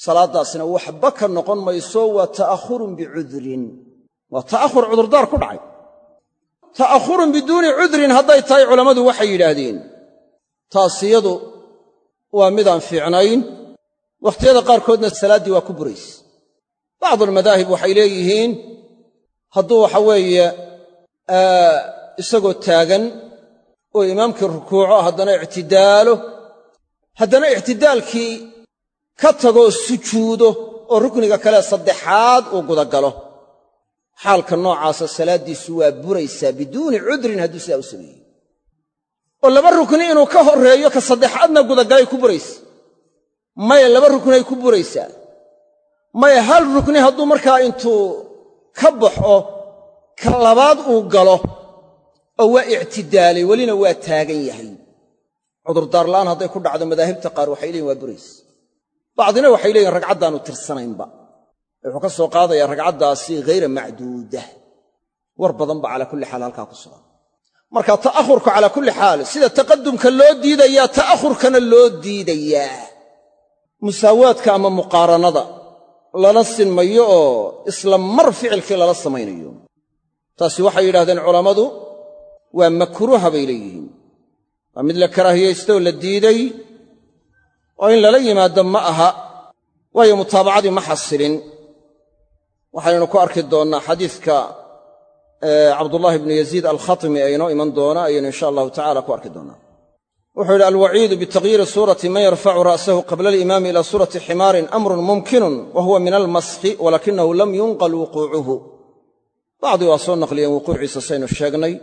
salaaddaasina waxba ka noqon mayso waa ta'ahurun bicudrin waa ta'ahur cudurdaar ku dhacay. Ta'ahurun biduuni cudrin hadday tahay culammadu waxay yidhaahdeen. Taasiyadu waa midaan fiicnayn. Wakhtiyada qaarkoodna salaaddii waa ku burayse bacdulmadaahib waxay leeyihiin hadduu waxa weeye isagoo taagan oo imaamkii rukuuco haddana ictidaalo haddana ictidaalkii ka tagoo sujuudo oo rukniga kale saddexaad uu gudagalo. Xaalka noocaasa salaaddiisu waa buraysaa biduuni cudrin hadduu sidaa u sameeyey. Oo laba rukni inuu ka horreeyo ka saddexaadna gudagalay ku buraysa. Maya laba ruknay ku buraysaa. Maya hal rukni hadduu markaa intuu ka baxo ka labaad uu galo oo waa ictidaalay welina waa taagan yahay. Cudurdaarla'aan hadday ku dhacdo madaahibta qaar waxay leeyihiin waa buraysa bacdina waxay leeyihiin ragcaddaanu tirsanaynba. Wuxuu ka soo qaadayaa ragcaddaasi ghayra macduuda. War badan ba calaa kulli xaal halkaa ku sugan. Marka ta'ahurku calaa kulli xaal sida taqadumka loo diidayaa ta'ahurkana loo diidayaa. Musaawaadka ama muqaaranada lala sinmayo oo isla mar ficilkii lala samaynayo. Taasi waxay yidhahdeen culammadu waa makruuha bay leeyihiin. Waa mid la karaahiyaysta oo la diiday oo in lala yimaado ma aha waayo mutaabacadii ma xasilin. Waxaynanu ku arki doonnaa xadiidka cabdullaahi bnu yaziid alkhatmi ee inoo iman doona ayaynu insha allahu tacala ku arki doonnaa wuxuu yidhi alwaciidu bitagyiiri suurati man yarfacu ra'sahu qabla alimaami ila suurati ximaarin amrun mumkinun wa huwa min almaskhi walakinahu lam yunqal wuquucuhu. Bacdii waa soo naqliyeen wuquuciisa saynu sheegnay.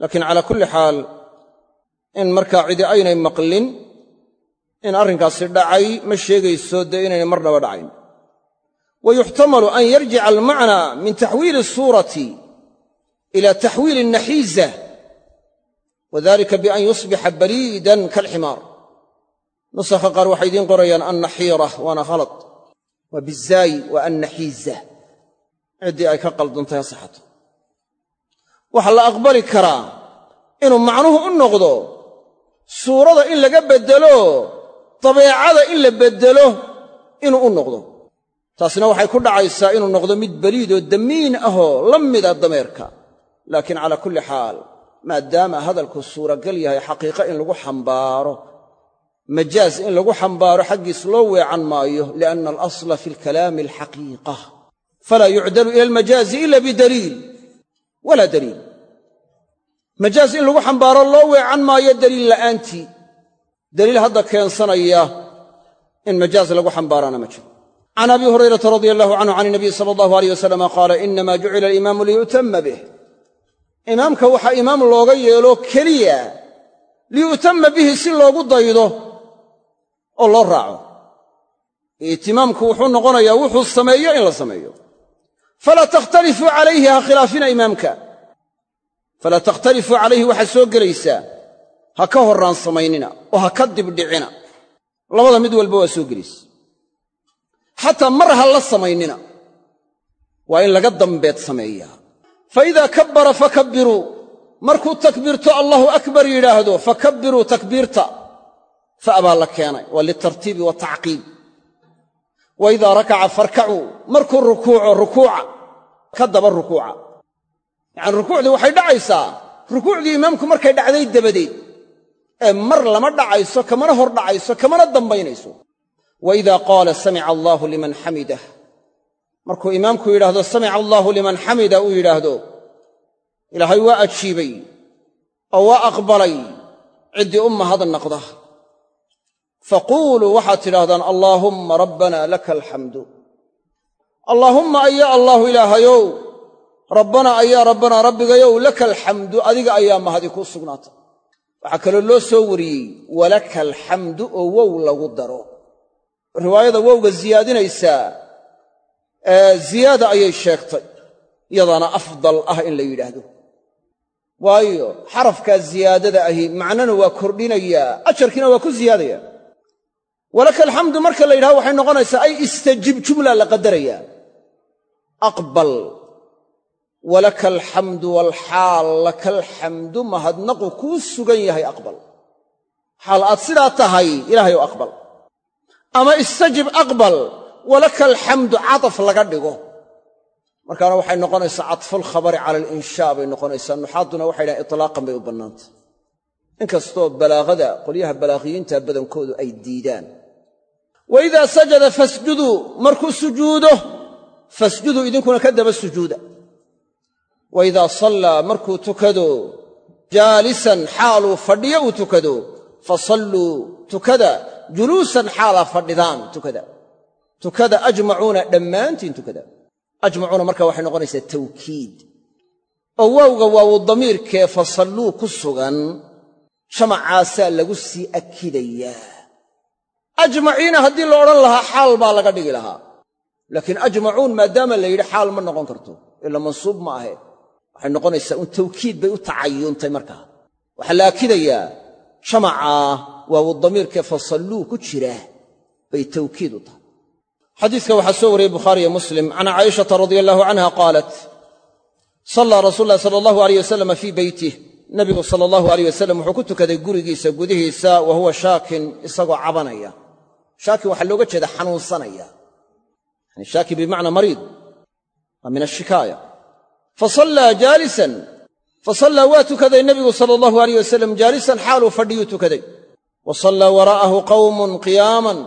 Laakiin calaa kulli xaal in markaa cidi aynay maqlin in arrinkaasi dhacay ma sheegayso dee inaynay marnaba dhacayn. Wa yuxtamalu an yarjica almacnaa min taxwiili suurati ila taxwiili naxiiza wadalika bian yusbixa bariidan kaalximaar nusakha qaar waxay idiin qorayaan annaxiira waana khalad waa bizaayi waa annaxiiza. Ciddii ay ka qaldantahay ha waxaa la aqbali karaa inuu macnuhu u noqdo suurada in laga beddelo dabeecada in la beddelo inuu u noqdo. Taasna waxay ku dhacaysaa inuu noqdo mid beliidoo damiin ahoo la mida dameerka. Laakiin calaa kulli xaal maadaama hadalku suuragal yahay xaqiiqo in lagu xambaaro majaaz in lagu xambaaro xaggiis loo weecan maayo lianna alasla fi alkalaami alxaqiiqa. Falaa yucdalu ila almajaazi ila bidaliil walaa daliil. Majaas in lagu xambaaro loo weecan maayo daliil la'aantii daliil hadda keensanaya in majaaz lagu xambaaraana ma jiro. Can abi hurayrata radia allahu canhu can inabiy sala allahu aleyh wasalama qaala inama jucila alimaamu liyu'tama bih imaamka waxaa imaam looga yeelo keliya liyu'tama bihi si loogu daydo oo loo raaco. Itimaamku wuxuu noqonayaa wuxuu sameeyo in la sameeyo. Falaa takhtalifuu calayhi ha khilaafina imaamka. Falaa takhtalifuu calayhi waxaa soo gelaysaa ha ka horraan samaynina oo ha ka dibdhicina labada mid walba waa soo gelaysa xataa mar ha la samaynina waa in laga dambeed sameeyaa. Fa idaa kabbara fakabbiruu markuu takbiirto allahu akbar yidhaahdo fakabbiruu takbiirta. Fa baa la keenay waa litartiibi watacqiib wa idaa rakaca farkacuu markuu rukuuco rukuuca. Ka daba rukuuca. Yacani rukuucdii waxay dhacaysaa. Rukuucdii imaamku markay dhacday dabadeed ee mar lama dhacayso kamana hor dhacayso kamana dambaynayso. Wa idaa qaala samica allaahu liman xamidah markuu imaamku yidhaahdo samica allaahu liman xamida uu yidhaahdo ilaahay waa ajiibay oo waa aqbalay ciddii u mahadnaqda faquuluu waxaad tidhahdaan allaahumma rabbana laka alxamdu allaahumma ayaa allaahu ilaahayow rabbana ayaa rabbanaa rabbigayow laka alxamdu adiga ayaa mahadi kuu sugnaatay waxaa kaloo loo soo wariyey walaka alxamdu oo wow lagu daro. Riwaayada wowga siyaadinaysaa ziyaada ayay sheegtay yadaana afdal ah in la yidhaahdo. Waayo xarafkaa ziyaadada ahi macnana waa kordhinayaa ajarkiina waa ku ziyaadaya. Walaka alxamdu marka la yidhahdo waxay noqonaysaa ay istajib jumla la qadarayaa. Aqbal walaka alxamdu walxaal laka alxamdu mahadnaqu kuu sugan yahay aqbal. Xaal aad sidaa tahay ilaahay oo aqbal. Ama istajib aqbal walaka alxamdu cadaf laga dhigo. Markaana waxay noqonaysaa cadfulkhabari cala alinshaa bay noqonaysaa. Nuxaaduna waxay dhahan itlaaqan bay u bannaantay inkastoo balaaqada qolyaha balaaqiyiinta badankoodu ay diidaan. Wa idaa sajada fasjuduu markuu sujuudo fasjuduu idinkuna ka daba sujuuda wa idaa sallaa markuu tukado jaalisan xaaluu fadhiyo uu tukado fasalluu tukada juluusan xaalaa fadhidaan tukada tukada ajmacuuna dhammaantiin tukada ajmacuuna marka waxay noqonaysaa tawkiid oo waawga waawu damiirkee fasalluu ku sugan jamacaasaa lagu sii akidayaa ajmaciina haddii la odhan lahaa xaal baa laga dhigi lahaa laakiin ajmacuun maadaama la yidhi xaal ma noqon karto ila mansuub ma ahe waxay noqonaysaa un tawkiid bay u tacayuntay markaa waxaa la akidayaa jamacaa waawu damiirkee fasalluu ku jira bay tawkiid u tahay. Xadiiska waxaa soo wariyey bukhaariyo muslim can caa'ishata radia allahu canha qaalat sallaa rasuulu llahi sala allahu aleyh wasalam fii beytih nabigu sala allahu aleyh wasalam wuxuu ku tukaday gurigiisa gudihiisa wa huwa shaakin isagoo cabanaya. Shaakin waxaa looga jeeda xanuunsanaya. Yani shaakin bimacnaa mariid min ashikaaya fasallaa jaalisan fasallaa waa tukaday nabigu sala allahu aleyh wasalam jaalisan xaaluu fadhiyuu tukaday. Wa sallaa waraa'ahu qawmun qiyaaman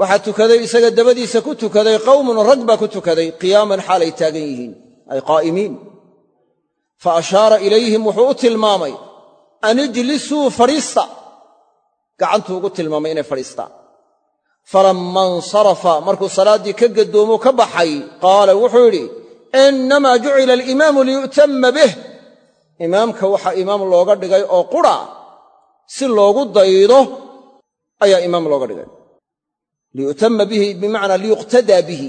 waxaa tukaday isaga dabadiisa ku tukaday qawmun rag baa ku tukaday qiyaaman xaalay taagan yihiin ay qaa'imiin. Fa ashaara ilayhim wuxuu u tilmaamay an ijlisuu fadhiista gacantuu ugu tilmaamay inay fadhiistaan falamma insarafa markuu salaaddii ka gaddoomo ka baxay qaala wuxuu yidhi innamaa jucila alimaamu liyu'tamma bih imaamka waxaa imaam looga dhigay oo qura si loogu daydo ayaa imaam looga dhigay liyu'tamma bihi bimacnaa liyuqtadaa bihi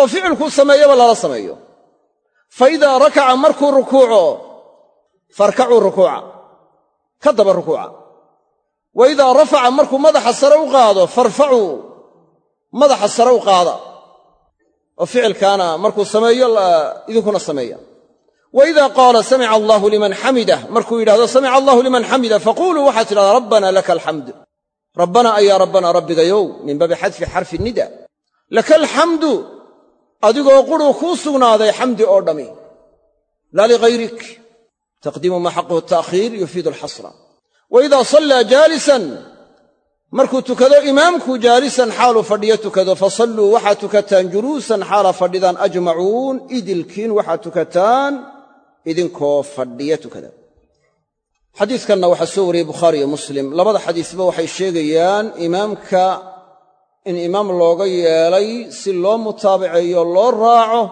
oo ficilkuu sameeyaba lala sameeyo fa idaa rakaca markuu rukuuco farkacuu rukuuca ka daba rukuuca wa idaa rafaca markuu madaxa sare u qaado farfacuu madaxa sare u qaada oo ficilkaana markuu sameeyo idinkuna sameeya. Wa idaa qaala samica allaahu liman xamidah markuu yidhahdo samica allahu liman xamida faquuluu waxaad tidhahdaa rabbana laka alxamd rabbana ayaa rabbanaa rabbigayow min baabi xadfi xarfi nida. Laka alxamdu adigoo quruu kuu sugnaaday xamdi oo dhammi laa ligayrik taqdiimu maa xaquhu ta'khiir yufiidu alxasra wa sallaa jaalisan markuu tukado imaamku jaalisan xaaluu fadhiyo tukado. Fasalluu waxaad tukataan juluusan xaalaa fadhidaan ajmacuun idilkiin waxaad tukataan idinkoo fadhiya tukada. Xadiidkanna waxaa soo wariyey bukhaari iyo muslim. Labada xadiisba waxay sheegayaan imaamka in imaam looga yeelay si loo mutaabaceeyo loo raaco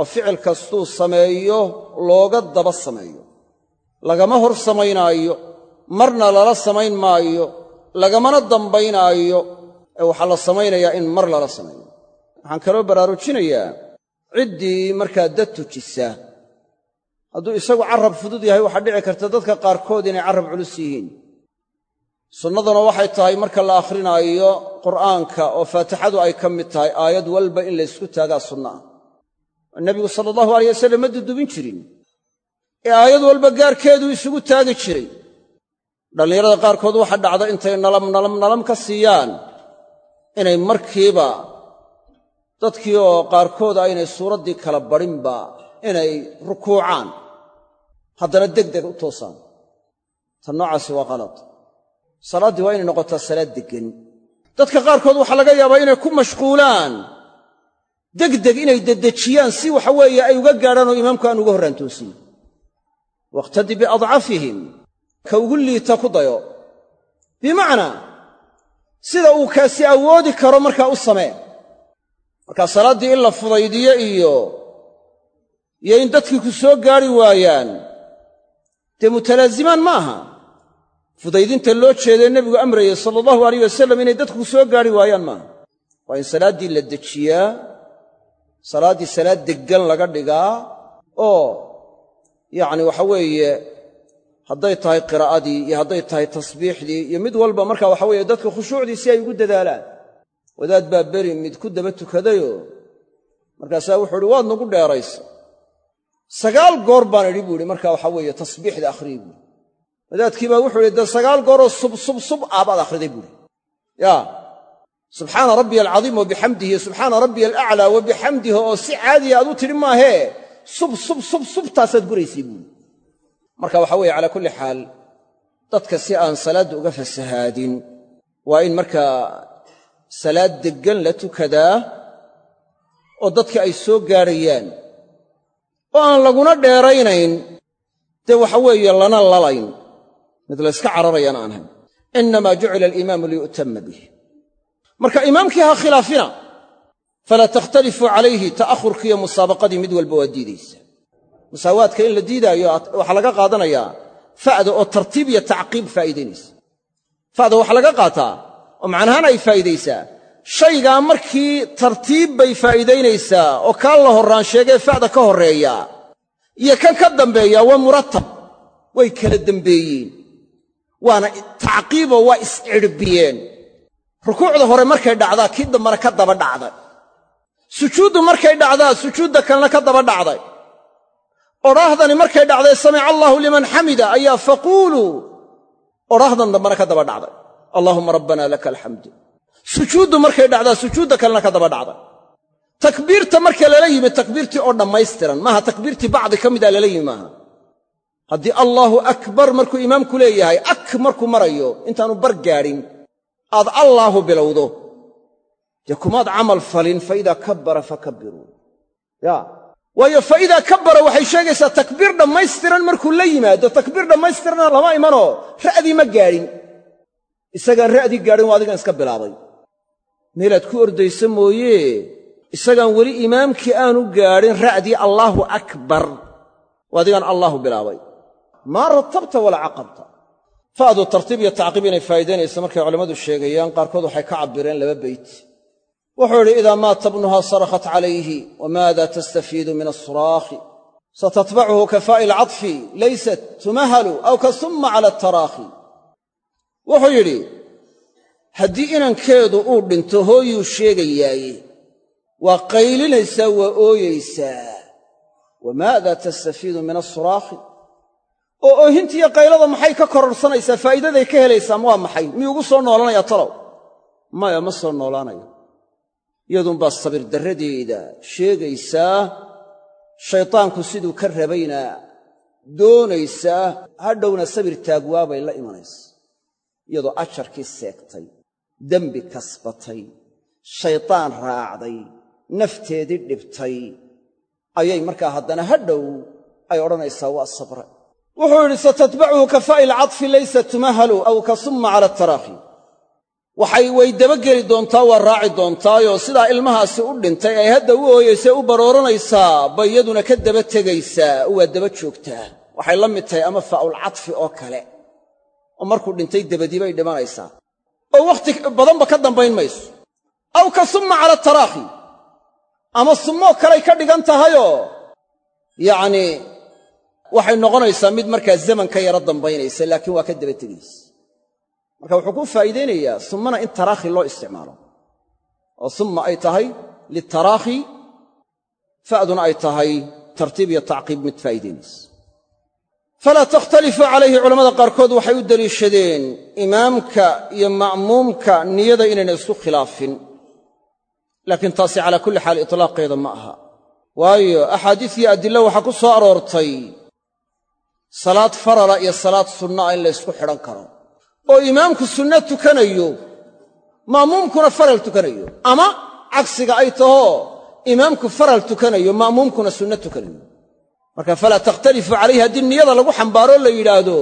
oo ficil kastuu sameeyo looga daba sameeyo. Lagama hor samaynaayo marna lala samayn maayo lagamana dambaynaayo ee waxaa la samaynayaa in mar lala sameeyo. Waxaan kaloo baraarujinayaa ciddii markaa dad tujisa. Hadduu isagu carrab fudud yahay waxaa dhici karta dadka qaarkood inay carrab culus yihiin. Sunnaduna waxay tahay marka la akhrinaayo qur'aanka oo faatixadu ay ka mid tahay aayad walba in laysku taagaa sunna ah. Oo nebigu sala allahu alayh wasalam ma dudubin jirin. Ee aayad walba gaarkeeduu isugu taagi jiray dhallinyarada qaarkood waxaa dhacda intay nalam nalam nalam ka siiyaan inay markiiba dadkii oo qaarkood aynay suuraddii kala badhinba inay rukuucaan. Haddana degdeg u toosaan ta noocaasi waa qalad salaaddii waa inay noqotaa salaad deggan. Dadka qaarkood waxaa laga yaabaa inay ku mashquulaan. Degdeg inay dedejiyaan si waxa weeye ay uga gaadhaan oo imaamku aan uga horraantoosiin waqhtadi biadcafihim ka ugu liita ku dayo. Bimacnaa sida uu kaasi awoodi karo markaa u samee. Markaa salaaddii in la fudaydiyo iyo iyo in dadkii ku soo gaari waayaan dee mutalaazimaan ma aha. Fudaydinta loo jeedee nebigu amrayey sala allahu alayh wasalam inay dadku ku soo gaari waayaan maaha waa in salaaddii la dejiyaa salaaddii salaad deggan laga dhigaa oo yacni waxa weeye hadday tahay qiraa'adii iyo hadday tahay tasbiixdii iyo mid walba marka waxa weeye dadka khushuucdii si ay ugu dadaalaan. Wadaad baa beri mid ku daba tukadayoo markaasaa wuxuu uhi waad nagu dheeraysa. Sagaal goor baan idhi buu ihi marka waxa weeye tasbiixda akhriyi buui wadaadkii baa wuxuu ihi dee sagaal gooroo subsubsub ah baad akhriday buuhi yaa subxaana rabbiya alcadiim wabixamdihi subxaana rabbiya alaclaa wabixamdihi oo si caadiya aad u tidhi maahee sub sub sub subtaasaad guraysay buuhi marka waxa weeye calaa kulli xaal dadka si aan salaadda uga fasahaadin waa in markaa salaad deggan la tukadaa oo dadka ay soo gaadhayaan oo aan laguna dheeraynayn dee waxa weeye lana lalayn. Mid layska cararayaan aan hayn innamaa jucila alimaamu liyu'tama bih marka imaamkii ha khilaafina falaa takhtalifuu calayhi ta'ahurkiiyo musaabaqadii mid walba waa diidaysa musaawaadka in la diidaayo waxaa laga qaadanayaa fa'da oo tartiib iyo tacqiib faa'iidaynaysa fa'da waxaa laga qaataa oo macnahaan ay faa'iidaysaa. Shaygaa markii tartiib bay faa'iidaynaysaa oo kaa la horraan sheegee fa'da ka horreeya iyo kan ka dambeeya waa muratab way kala dembeeyeen waana tacqiiboo waa iscidhbiyeen rukuucda hore markay dhacdaa kii dambana ka daba dhacday. Sujuuddu markay dhacdaa sujuudda kalena ka daba dhacday odhaahdani markay dhacday samica allaahu liman xamida ayaa faquuluu odhaahdan dambana ka daba dhacday. Allaahuma rabbana laka alxamdu sujuuddu markay dhacdaa sujuudda kalena ka daba dhacday. Takbiirta marka lala yimi takbiirtii oo dhammaystiran maaha takbiirtii bacdi ka mida lala yimi maaha. Haddii allaahu akbar markuu imaamku leeyahay ak markuu marayo intaanu bar gaadhin aad allaahu bilowdo. Dee kumaad camal falin fa idaa kabbara fakabbiruu ya waayo fa idaa kabbara waxay sheegaysaa takbiir dhammaystiran markuu la yimaado takbiir dhammaystirana lama imanoo ra'dii ma gaadhin. Isagaan ra'dii gaadhin waa adigan iska bilaabay. Meelaad ku ordaysa mooye isagaan weli imaamkii aanu gaadhin ra'dii allaahu akbar. Waa adigaan allaahu bilaabay. Maa ratabta walaa caqabta. Fa'du tartiib iyo tacqiib inay faa'iidaynaysa markay culammadu sheegayaan qaarkood waxay ka cabbireen laba beyt wuxuu idhi idaa maata bnuhaa sarakhat calayhi wamaada tastafiidu min asuraakhi satatbacuhu kafaa'i alcadfi laysat tumahalu aw ka summa cala ataraakhi wuxuu yidhi haddii inankeedu uu dhinto hooyuu sheegayaaye. Waa qaylinaysaa waa ooyaysaa. Wamaada tastafiidu min asuraakhi oo oohintiiyo qaylada maxay ka kororsanaysaa faa'iidaday ka helaysaa waa maxay? Miyuu ugu soo noolanayaa talow? Maya ma soo noolaanayo iyadunbaa sabir darradeeda sheegaysaa shaytaanku siduu ka rabayna doonaysaa hadhowna sabir taagwaabay la imanaysa. Iyadoo ajarkii seegtay dembi kasbatay shaytaan raacday nafteedii dhibtay ayay markaa haddana hadhow ay odhanaysaa waa sabre wuxuu yidhi satatbacuhu kafaa'i alcadfi laysa tumahalu aw ka summa cala ataraakhi waxay way dabageli doontaa waa raaci doontaayoo sidaa ilmahaasi u dhintay ay hadda u ooyaysa u barooranaysaa bay iyaduna ka daba tegaysaa. Oo waa daba joogtaa. Waxay la mid tahay ama faa'ulcadfi oo kale. Oo markuu dhintay dabadii bay dhimanaysaa oo wakhti badanba ka dambayn mayso. Aw ka summa cala taraakhi ama summoo kalay ka dhigan tahayoo yacnii waxay noqonaysaa mid markaa zaman ka yaro dambaynaysa laakiin waa ka daba tegaysa marka wuxuu ku faa'iidaynayaa summana in taraakhi loo isticmaalo. Oo summa ay tahay litaraakhi fa'duna ay tahay tartiib iyo tacqiib mid faa'iidaynaysa falaa takhtalifuu calayhi culammada qaarkood waxay u deliishadeen imaamka iyo ma'muumka niyada inayna isku khilaafin. Laakiin taasi calaa kulli xaal itlaaqeeda ma aha. Waayo axaadiis iyo adillo waxaa ku soo aroortay salaad farala iyo salaad sunnaa in la ysku xidhan karo oo imaamku sunno tukanayo ma'muumkuna faral tukanayo. Ama cagsiga ay tahoo imaamku faral tukanayo ma'muumkuna sunno tukanayo. Marka falaa takhtalifu calayhi haddii niyada lagu xambaaroo la yidhaahdo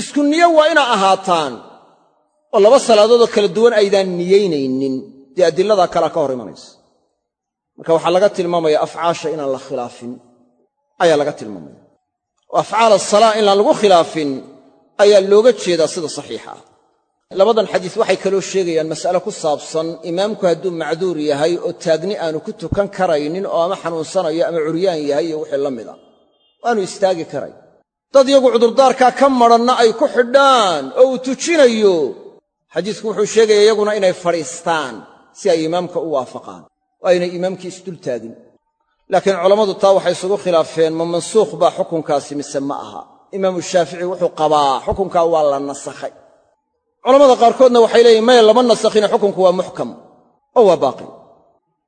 isku niyo waa inaa ahaataan. Oo laba salaadoodoo kala duwan aydaan niyaynaynin. Dee adilladaa kalea ka hor imanaysa. Marka waxaa laga tilmaamaya afcaasha inaan la khilaafin. Ayaa laga tilmaamaya. Oo afcaal asalaa inaan lagu khilaafin ayaa looga jeedaa sida saxiixa. Ah labadan xadiis waxay kaloo sheegayaan mas'ale ku saabsan imaamku hadduu macduur yahay oo taagni aanu ku tukan karaynin oo ama xanuunsanayo ama curyaan yahay iyo wixii la mida. Waanu istaagi karay. Dad yagu cudurdaarkaa ka madhanna ay ku xidhaan oo uu tujinayo. Xadiisku wuxuu sheegaya iyaguna inay fadhiistaan si ay imaamka u waafaqaan oo aynay imaamkii isdul taagin. Laakiin culammadu taa waxay isugu khilaafeen ma mansuukh baa xukunkaasi mise ma aha imaamu shaafici wuxuu qabaa xukunkaa waa la nasakhay. Culammada qaarkoodna waxay leeyihiin maya lama nasakhine xukunku waa muxkam oo waa baaqi.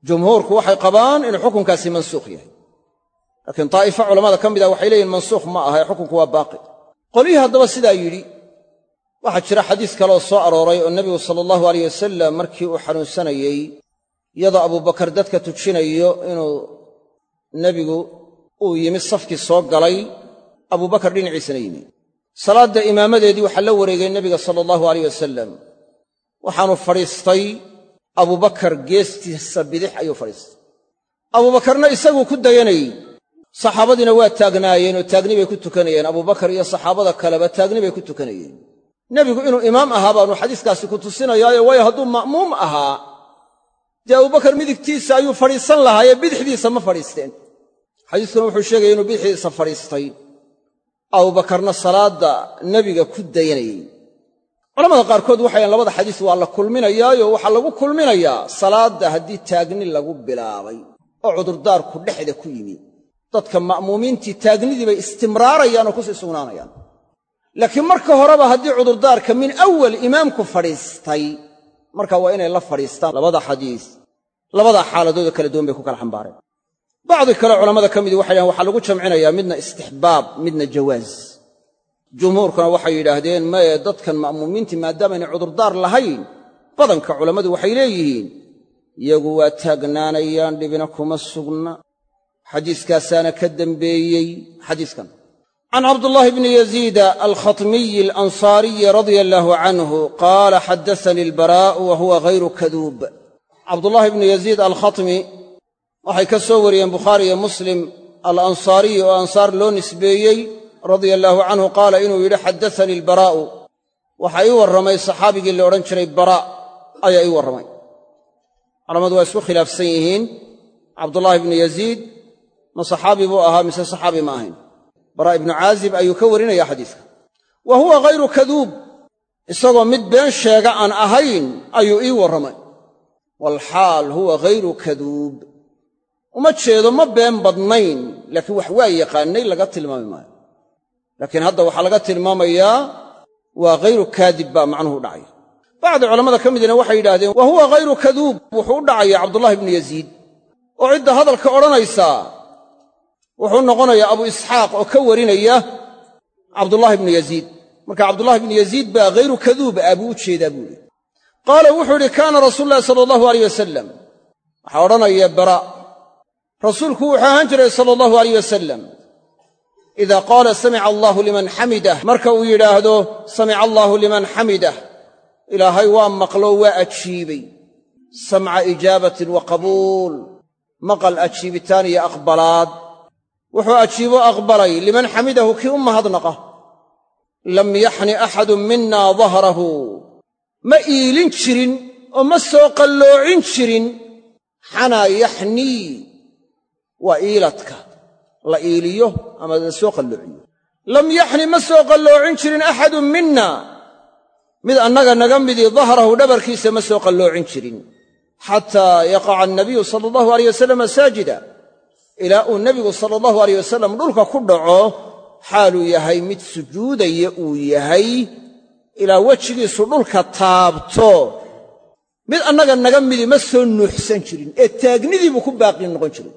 Jumhuurku waxay qabaan inuu xukunkaasi mansuukh yahay. Laakiin daa'ifa culammada ka mid ah waxay leeyihiin mansuukh ma aha xukunku waa baaqi. Qolyihii haddaba sidaa yidhi waxaa jira xadiis kaleoo soo arooray oo nebigu sala allahu alayh wasalam markii uu xanuunsanayey iyadoo abubakar dadka tujinayo inuu nebigu uu yimi safkii soo galay abubakar dhinaciisana yimi. Salaadda imaamadeedii waxaa la wareegay nebiga sala allahu alayh wasalam waxaanu fadhiistay abubakar geestiisa bidix ayuu fadhiistay. Abuubakarna isaguu ku dayanayey saxaabadiina waa taagnaayeen oo taagni bay ku tukanayeen. Abubakar iyo saxaabada kaleba taagni bay ku tukanayeen. Nebigu inuu imaam ahaa baanu xadiiskaasi ku tusinayaayo waayo hadduu ma'muum ahaa. Dee abubakar midigtiisa ayuu fadhiisan lahaayee bidixdiisa ma fadhiisteen. Xadiiskuna wuxuu sheegaya inuu bidixdiisa fadhiistay abubakarna salaadda nebiga ku dayanayey culamada qaarkood waxayan labada xadiis waa la kulminayaayo waxaa lagu kulminayaa salaadda haddii taagni lagu bilaabay oo cudurdaarku dhexda ku yimi. Dadka ma'muumiintii taagnidii bay istimraarayaan oo ku sii sugnaanayaan. Laakiin marka horeba haddii cudurdaarka min awal imaamku fadhiistay marka waa inay la fadhiistaan labada xadiis labadaa xaaladooda kala duwan bay ku kala xambaareen bacdi kale culammada ka midii waxay dhahen waxaa lagu jamcinayaa midna istixbaab midna jawaas jumhuurkuna waxay yidhaahdeen maye dadkan ma'muumiintii maadaamaynay cudurdaar lahayn badanka culammadu waxay leeyihiin iyagu waa taagnaanayaan dhibina kuma sugna. Xadiiskaasaana ka dembeeyey xadiiskan. Can cabdullaahi bni yaziida alkhatmiyi alansaariyi radia allaahu canhu qaala xaddasanii albaraa'u wa huwa hayru kaduub cabdullaahi bnu yaziid alkhatmi waxay ka soo wariyeen bukhaari iyo muslim alansaariyi oo ansaar loo nisbeeyey radia allaahu canhu qaala inuu yidhi xaddasanii albaraa'u waxaa ii warramay saxaabigii la odhan jiray bara ayaa ii warramay. Culammadu waa isku khilaafsan yihiin. Cabdullaahi bnu yaziid ma saxaabi buu ahaa mise saxaabi ma ahayn? Baraa ibnu caazib ayuu ka warinaya xadiiska wa huwa hayru kaduub. Isagoo mid been sheega aan ahayn ayuu ii warramay. Waalxaal huwa hayru kaduub uma jeedo ma been badnayn laakiin wax waa yaqaannay laga tilmaami maayo. Laakiin hadda waxaa laga tilmaamayaa waa hayru kaadib baa macnuhu u dhacaya bacdi culammada ka midina waxay yidhahdeen wa huwa hayru kaduub wuxuu u dhacaya cabdullaahi bnu yaziid. Oo cidda hadalka odhanaysaa wuxuu noqonayaa abu isxaaq oo ka warinaya cabdullaahi bnu yaziid. Marka cabdullahi bnu yaziid baa hayru kaduub ah buu u jeedaa buu ihi qaala wuxuu idhi kaana rasuulu llahi sala allahu aleyh wasalam waxaa odhanaya bara rasuulku wuxuu ahaan jiray sala allahu aleyh wasalam idaa qaala samica allaahu liman xamidah. Marka uu yidhaahdo samica allaahu liman xamidah ilaahay waa maqloo waa ajiibay. Samca ijaabatin wa qabuul. Maqal ajiibitaan iyo aqbalaad. Wuxuu ajiibo aqbalay liman xamidahu kii u mahadnaqa. Lam yaxni axadun mina dahrahu. Ma iilin jirin oo ma soo qalloocin jirin. Xanaa yaxnii waa iiladka la iiliyo ama la soo qalloociyo lam yaxni ma soo qalloocin jirin axadun mina mid annaga naga midii dahrahu dhabarkiisa ma soo qalloocin jirin. Xataa yaqaca annabiyu sala allahu aleyh wasalama saajida ilaa uu nebigu sala allahu aleyh wasalam dhulka ku dhaco xaaluu yahay mid sujuudaya uu yahay ilaa wejigiisu dhulka taabto. Mid annaga naga midi ma soo nuuxsan jirin ee taagnidiibuu ku baaqi noqon jiray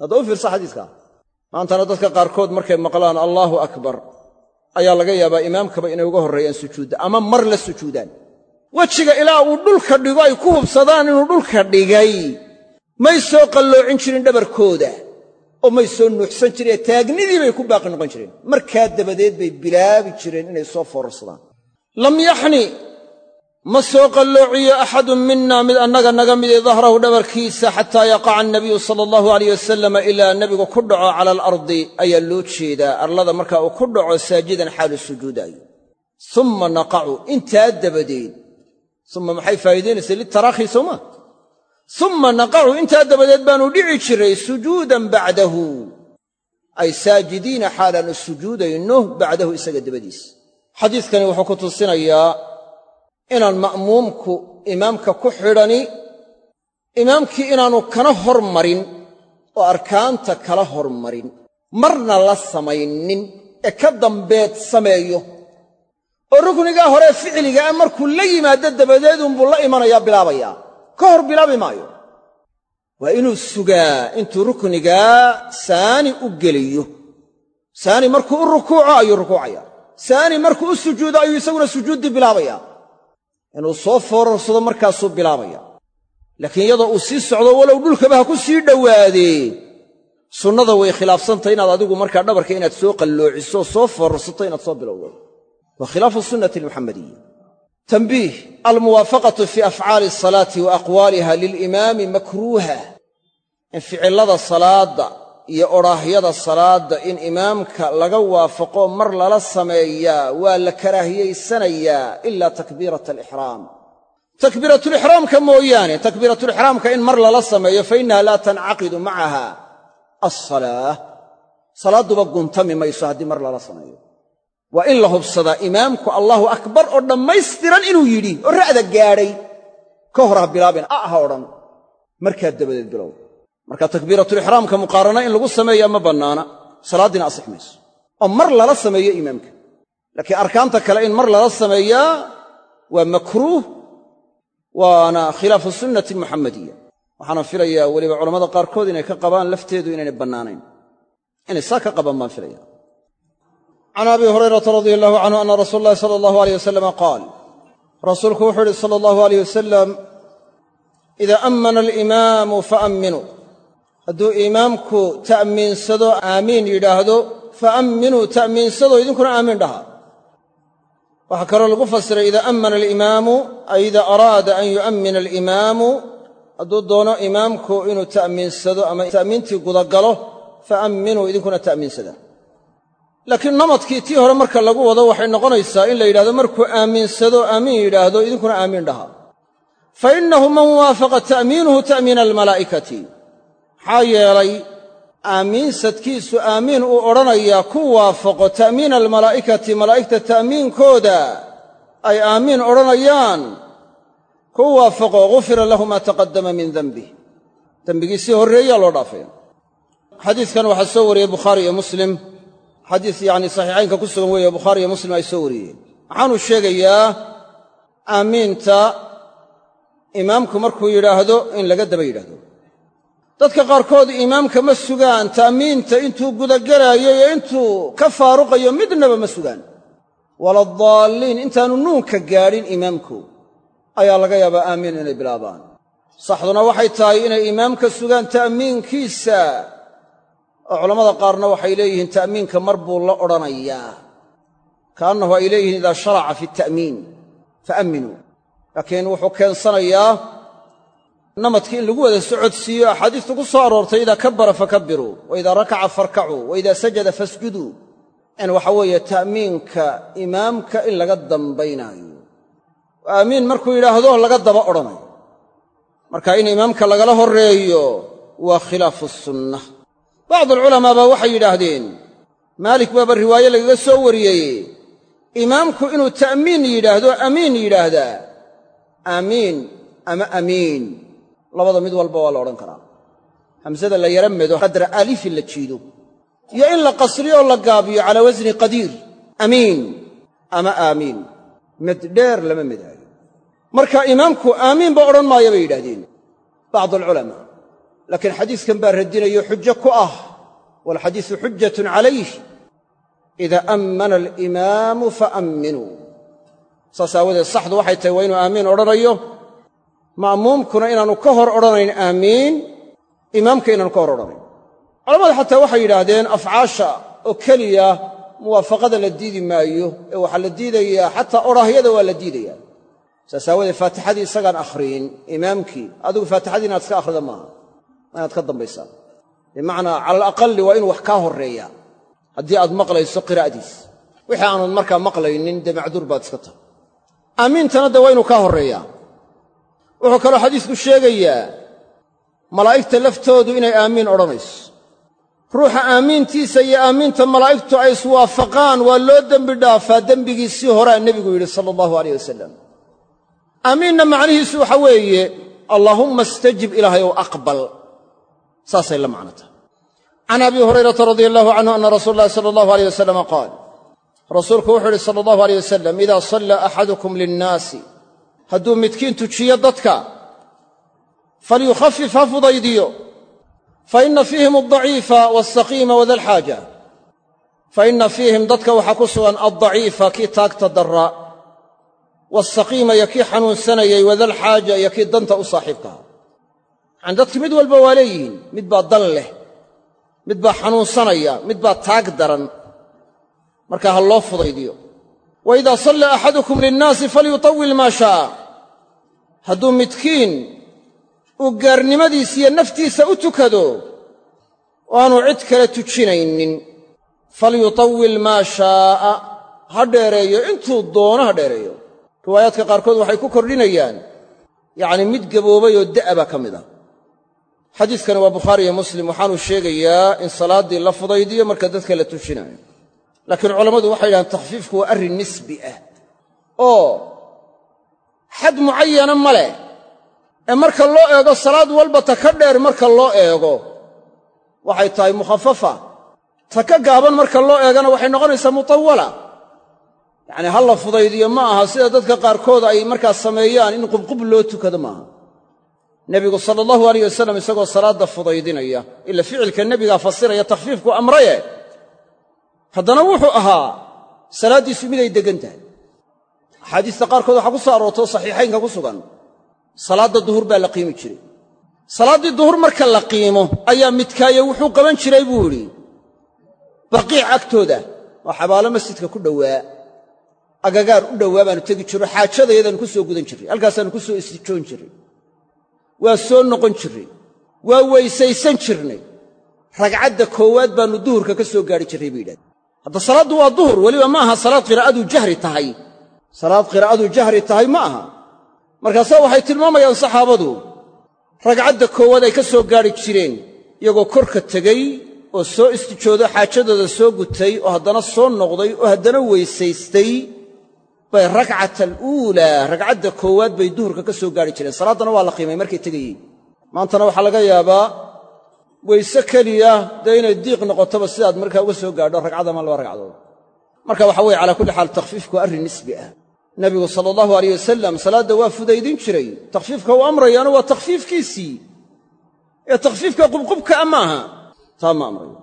hadda u fiirsa xadiiskaa maantana dadka qaarkood markay maqlaan allaahu akbar ayaa laga yaabaa imaamkaba inay uga horreeyaan sujuudda ama mar la sujuudaan. Wejiga ilaa uu dhulka dhigo ay ku hubsadaan inuu dhulka dhigay. May soo qalloocin jirin dhabarkooda oo may soo nuuxsan jirin ee taagnidii bay ku baaqi noqon jireen. Markaa dabadeed bay bilaabi jireen inay soo foorarsadaan ma soo qalloociyo axadun mina mid annaga naga midii dahrahu dhabarkiisa xataa yaqaca annabiyu sala allahu alayh wasalama ilaa nebigu ku dhaco cala alardi ayaa loo jeedaa. Arlada marka uu ku dhaco saajidan xaalu sujuudaayo. Umma naqacu intaa dabadeed. Uma maxay faa'iidaynaysaa litaraakhi sowma umma naqacu intaa dabadeed baanu dhici jiray sujuudan bacdahu. Ay saajidiina xaalaannu sujuudayno bacdahu isaga dabadiis. Xadiidkani wuxuu ku tusinayaa inaan ma'muumku imaamka ku xidhani imaamkii inaannu kana hormarin oo arkaanta kala hormarin. Marna la samaynin ee ka dambeed sameeyo. Oo ruknigaa horee ficligaa markuu la yimaado dabadeed unbuu la imanayaa bilaabayaa. Ka hor bilaabi maayo. Waa inuu sugaa intuu ruknigaa saani u geliyo. Saani markuu u rukuuco ayuu rukuucaya saani markuu u sujuudo ayuu isaguna sujuuddii bilaabayaa inuu soo foorarsado markaasuu bilaabaya. Laakiin iyadoo uu sii socdo walow dhulkaba ha ku sii dhowaadee sunnada way khilaafsantay inaad adigu markaa dhabarka inaad soo qalloociso soo foorarsato inaad soo bilowdo. Wa khilaafu sunnati almuxamadiya tanbiih almuwaafaqatu fii afcaali asalaati wa aqwaaliha lilimaami makruuha. In ficillada salaadda iyo odhaahyada salaadda in imaamka laga waafaqo mar lala sameeyaa waa la karaahiyaysanayaa ilaa takbiirata alixraam takbiiratulixraamka mooyaane takbiiratulixraamka in mar lala sameeyo fa innaha laa tancaqidu macaha. Alsalaa salaadduba guntami mayso haddii mar lala sameeyo. Waa in la hubsadaa imaamku allaahu akbar oo dhammaystiran inuu yidhi oo ra'da gaadhay ka hor ha bilaabin a ha odhan. Markaa dabadeed bilow marka takbiiratulixraamka muqaarana in lagu sameeyaa ma bannaana salaaddiina asix mayso. Oo mar lala sameeyo imaamka. Laakiin arkaanta kale in mar lala sameeyaa waa makruuh waana khilaafu sunnati muxamadiya waxaana filayaa weliba culammada qaarkood inay ka qabaan lafteedu inaynay bannaanayn. Inay saa ka qabaan baan filaya can abi hurayrata radia allahu canhu ana rasuula allahi sala allahu aleyh wasalama qaal rasuulku wuxuu yihi sala allahu aleyh wasalam idaa ammana alimaamu faamminuu hadduu imaamku ta'miinsado aamiin yidhaahdo faamminuu ta'miinsado idinkuna aamiin dhaha waxaa kaloo lagu fasiray idaa ammana alimaamu ay idaa araada an yu'ammina alimaamu hadduu doono imaamku inuu ta'miinsado ama ta'miintii gudagalo faamminuu idinkuna ta'miinsada. Laakiin namadkii tii hore marka lagu wado waxay noqonaysaa in la yidhahdo markuu aamiinsado aamiin yidhaahdo idinkuna aamiin dhaha fa innahu man waafaqa ta'miinuhu ta'miina almalaa'ikati maxaa yeelay aamiinsadkiisu aamiin uu odhanayaa ku waafaqo ta'miina almalaa'ikati malaa'igta ta'miinkooda ay aamiin odhanayaan. Ku waafaqo ghufira lahu maa taqaddama min dembih dembigiisii horreeyaa loo dhaafaya xadiidkan waxaa soo wariyey bukhaari iyo muslim. Xadiis yacni saxiixaynka ku sugan weeye bukhaari iyo muslim ay soo wariyeen. Waxaanuu sheegayaa aamiinta imaamku markuu yidhaahdo in laga daba yidhaahdo dadka qaarkood imaamka ma sugaan ta'miinta intuu gudagelaayo iyo intuu ka faaruqayo midnaba ma sugaan. Waladaalliin intaanu nuunka gaadhin imaamku. Ayaa laga yaabaa aamiin inay bilaabaan. Saxduna waxay tahay inay imaamka sugaan ta'miinkiisa oo culammada qaarna waxay leeyihiin ta'miinka mar buu la odhanayaa. Kaannahu ay leeyihiin idaa sharaca fi ta'miin faamminuu laakiin wuxuu keensanayaa namadkii in lagu wada socodsiiyo axaadiistu ku soo aroortay idaa kabbara fakabbiruu wa idaa rakaca farkacuu wa idaa sajada fasjuduu. In waxa weeye ta'miinka imaamka in laga dambaynaayo. Aamiin markuu yidhaahdo laga daba odhanayo. Marka in imaamka lagala horreeyo waa khilaafu sunna bacdu alculamaa baa waxay yidhaahdeen maalik baaba riwaaye lagaga soo wariyey imaamku inuu ta'miin yidhaahdo amiin yidhaahdaa. Aamiin ama amiin labada mid walba waa la odhan karaa. Hamsada la yara medo qadra alifin la jiido. Iyo in la qasriyo la gaabiyo calaa wasni qadiir. Amiin. Ama aamiin med dheer lama medaayo marka imaamku aamiin ba odhan maaya bay yidhahdeen bacdu alculamaa laakiin xadiiskan baa radinayo xujo ku ah. Waalxadiisu xujatun calayh ida ammana alimaamu faamminuu saas aawadeed saxdu waxay tahay waa inuu aamiin odhanayo ma'muumkuna inaannu ka hor odhanayn aamiin imaamka inaanu ka hor odhanayn. Culamada xataa waxay yidhaahdeen afcaasha oo keliya muwaafaqada la diidi maayo ee waxaa la diidayaa xataa odhaahyada waa la diidayaa saas aawadeed faatixadii isagaan akhriyin imaamkii adigu faatixadii inaad iska akhrida maaha inaad ka dambaysaa bimacnaa cala alaqali waa inuu wax kaa horreeyaa haddii aad maqlayso qiraa'adiis wixii aanad markaa maqlaynin dee macduur baad iska tahay. Aamiintana dee waa inuu kaa horreeyaa wuxuu kaloo xadiisku sheegayaa malaa'igta laftoodu inay aamiin odhanayso. Ruuxa aamiintiisa iyo aamiinta malaa'igtu ay iswaafaqaan waa loo dembi dhaafaa dembigiisii horaa nebigu yidhi sala allahu aleyh wasalam aamiinna macnihiisu waxa weeye allaahumma istajib ilaahayow aqbal. Saasay la macno tahay can abi hurayrata radia allahu canhu ana rasuula allahi sala allahu aleyh wasalama qaal rasuulku wuxuu yidhi sala allahu aleyh wasalam idaa sallaa axadukum linnaasi hadduu midkiin tujiyo dadka falyukhafif ha fudaydiyo. Fa inna fiihim aldaciifa walsaqiima wadalxaaja fa inna fiihim dadka waxaa ku sugan aldaciifa kii taagta darra. Walsaqiima iyo kii xanuunsanayay wadalxaaja iyo kii danta u saaxiibkaha yacani dadki mid walba waa leeyihiin mid baa dan leh mid baa xanuunsanaya mid taag daran. Markaa ha loo fudaydiyo wa idaa sallaa axadukum linnaasi falyutawil maa sha'a hadduu midkiin uu gaarnimadiisiyo naftiisa u tukado oo aanu cid kale tujinaynin. Falyutawil maa shaa'a. Ha dheereeyo intuu doono ha dheereeyo. Riwaayaadka qaarkood waxay ku kordhinayaan. Yacni mid gaboobay oo da'a baa ka mid ah. Xadiiskani waa bukhaari iyo muslim waxaanuu sheegayaa in salaaddii la fudaydiyo marka dadka la tujinaayo laakiin culammadu waxay yidhahaan takhfiifku waa arrin nisbi ah. Oo xad mucayana ma leh. Ee marka loo eego salaad walba ta ka dheer marka loo eego waxay tahay mukhafafa ta ka gaaban marka loo eegana waxay noqonaysaa mutawala yacnii ha la fudaydiyo ma aha sida dadka qaarkood ay markaa sameeyaan in qubqub loo tukado maaha. Nebigu sala allahu alayh wasalam isagoo salaadda fudaydinaya ila ficilka nebigaa fasiraya takhfiifku amraye haddana wuxuu ahaa salaaddiisu miday deggan tahay. Axaadiista qaarkood waxaa ku soo aroortoo saxiixaynka ku sugan salaadda duhur baa la qiimi jiray. Salaaddii duhur marka la qiimo ayaa midkaaye wuxuu qaban jiray buu idhi baqiic agtooda oo xabaalo masjidka ku dhowaa agagaar u dhowaa baanu tegi jirro xaajadayadaanu ku soo gudan jirray halkaasaannu ku soo istijoon jirray waa soo noqon jirray waa weysaysan jirnay ragcadda koowaad baannu duhurka ka soo gaadhi jirray bay yidhahdeen hadda salaaddu waa duhur weliba ma aha salaad qiraa'aduu jahri tahay. Salaad qiraa'aduu jahri tahay ma aha. Markaasaa waxay tilmaamayaan saxaabadu. Ragcadda koowaad ay ka soo gaadhi jireen iyagoo korka tegey oo soo istijoodo xaajadooda soo gutay oo haddana soo noqday oo haddana weysaystay bay rakcata aluulaa ragcadda koowaad bay duhurka ka soo gaadhi jireen. Salaaddana waa la qiimay markay tegayeen. Maantana waxaa laga yaabaa weyse keliya dee inay diiq noqotoba sidaad markaa uga soo gaadho ragcad ama laba ragcadood marka waxa weye calaa kulli xaal takhfiifku waa arrin nisbi ah. Nebigu sala allahu alayh wasalam salaadda waa fudaydin jiray. Takhfiifka uu amrayaana waa takhfiifkiisii. Ee takhfiifka qubqubka a maaha taa ma amrayo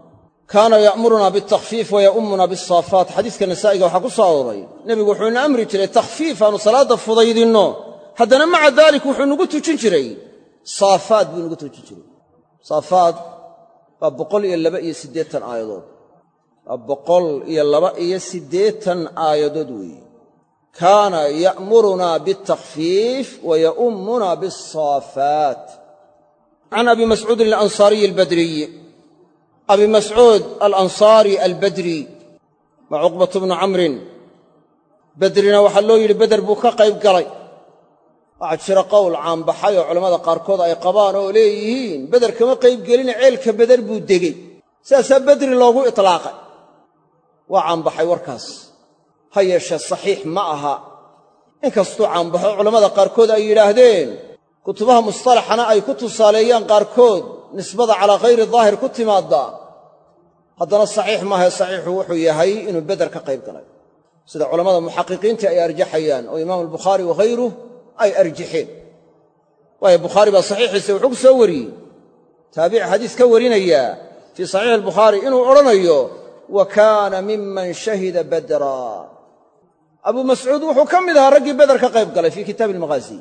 kaana ya'murunaa bitakfiif wa ya'ummunaa bisaafaat xadiiska nasaa'iga waxaa ku soo arooray. Nebigu wuxuu ina amri jiray takhfiif aanu salaadda fudaydinno. Haddana maca daalik wuxuu nugu tujin jiray. Saafaad buu nugu tujin jiray waa boqol iyo laba iyo siddeetan aayadood. Waa boqol iyo laba iyo siddeetan aayadood weeye kaana ya'murunaa biاltakhfiif wa ya'ummunaa biاlsaafaat can abi mascuudin alansaariyi albadriyi abi mascuud alansaari albadri. Waa cuqbatu bnu camrin. Bedrina waxaa loo yidhi beder buu ka qayb galay waxaa jira qowl caanbaxay oo culammada qaarkood ay qabaan oo leeyihiin beder kama qayb gelina ceelka beder buu degey sidaasaa bedri loogu itlaaqay. Waa caanbaxay warkaas. Ha yeeshee saxiix ma aha. Inkastuu caanbaxo culammada qaarkood ay yidhaahdeen kutubaha mustalaxana ay ku tusaaleeyaan qaarkood nisbada calaa khayri daahir ku timaadda. Haddana saxiix maahae saxiixu wuxuu yahay inuu beder ka qayb galay sida culammada muxaqiqiintii ay arjaxayaan oo imaamu albukhaari waghayruh ay arjaxeen waayo bukhaari baa saxiixiisa wuxuu ku soo wariyey. Taabici xadiis ka warinayaa fii saxiixi albukhaari inuu odhanayo wa kaana miman shahida badra. Abuu mascuud wuxuu ka mid ahaa raggii beder ka qayb galay fii kitaabi almaghaazi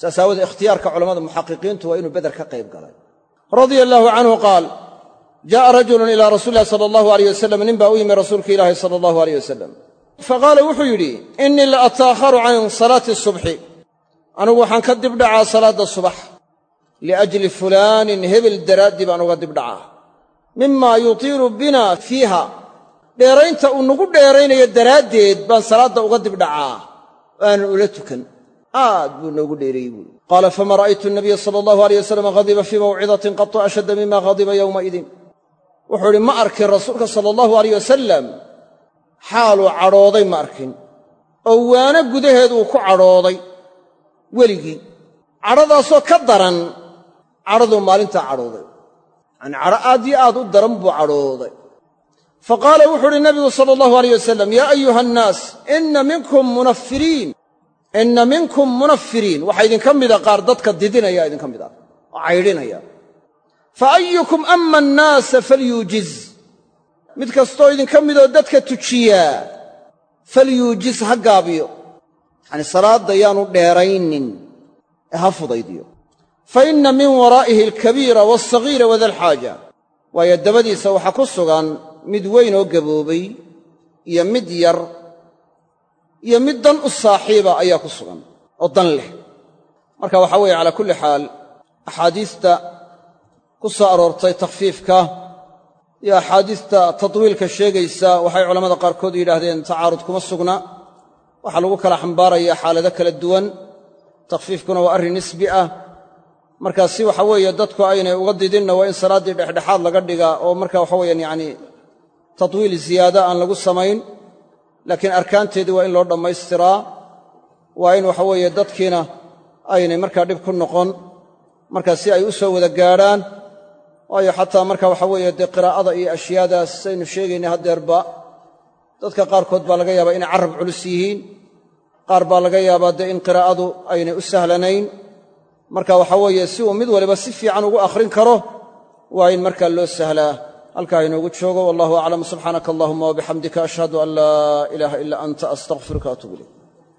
saas aawoodee ikhtiyaarka culamada muxaqiqiintu waa inuu beder ka qayb galay. Radia allaahu canhu qaal jaءa rajulun ilaa rasuuli illahi sala allahu aleyh wasalam nin baa u yimi rasuulka ilaahi anigu waxaan ka dibdhacaa salaadda subax. Liajli fulaanin hebel daraaddii baan uga dibdhacaa. Mima yutiilu bina fiiha. Dheeraynta uu nagu dheeraynayo daraaddeed baan salaadda uga dibdhacaa. Aanan ula tukan. Aad buu noogu dheereeyey buui qaala fama ra'aytu nabiya sala allahu aleyh wasalam hadiba fii mawcidatin qatu ashadda mima hadiba yowmaidin wuxuu idhi ma arkin rasuulka sala allahu aleyh wasalam xaaluu cadhooday ma arkin. Oo waana gudaheed ku cadhooday weligii. Cadhadaasoo ka daran cadhaduu maalintaa cadhooday. Yacanii cadho aad yo aad u daran buu cadhooday. Fa qaala wuxuu uhi nabigu sala allahu aleyh wasalam yaa ayuha annaas inna minkum munafiriin inna minkum munafiriin. Waxaa idinka mida qaar dadka didinaya idinka mid ah oo caydhinaya. Fa ayukum ama annaasa falyuujiz. Mid kastoo idinka midoo dadka tujiyaa falyuujiz ha gaabiyo yacanii salaadda yaanu dheeraynin. Ee ha fudaydiyo. Fa inna min waraa'ihi alkabiira waalsagiira wadalxaaja waayo dabadiisa waxaa ku sugan mid weyn oo gaboobay iyo mid yar iyo mid dan u saaxiiba ayaa ku sugan oo dan leh. Marka waxaa weeye calaa kulli xaal axaadiista ku soo aroortay takhfiifka iyo axaadiista tadwiilka sheegaysa waxay culammada qaarkood yidhaahdeen tacaarud kuma sugna waxaa lagu kala xambaaraya xaalado kala duwan. Takhfiifkuna waa arrin nisbi ah. Markaa si waxa weeye dadku aynay uga didinna waa in salaaddii dhexdhexaad laga dhigaa oo marka waxa weyaan yacni tadwiil ziyaada aan lagu samayn. Laakiin arkaanteedii waa in loo dhammaystiraa. Waa in waxa weeye dadkiina aynay markaa dhib ku noqon. Markaa si ay u soo wada gaadhaan. Waayo xataa marka waxa weeye dee qiraa'ada iyo ashyaadaas saynu sheegaynay haddeerba dadka qaarkood baa laga yaabaa inay carab culus yihiin. Qaar baa laga yaabaa dee in qiraa'adu aynay u sahlanayn. Marka waxa weeye si uu mid waliba si fiican ugu akhrin karo waa in markaa loo sahlaa. Halkaa inoogu joogo wallahu aclam subxaanaka allahuma wabixamdika ashhadu an laa ilaaha ila anta astaqfiruka atuub ilayk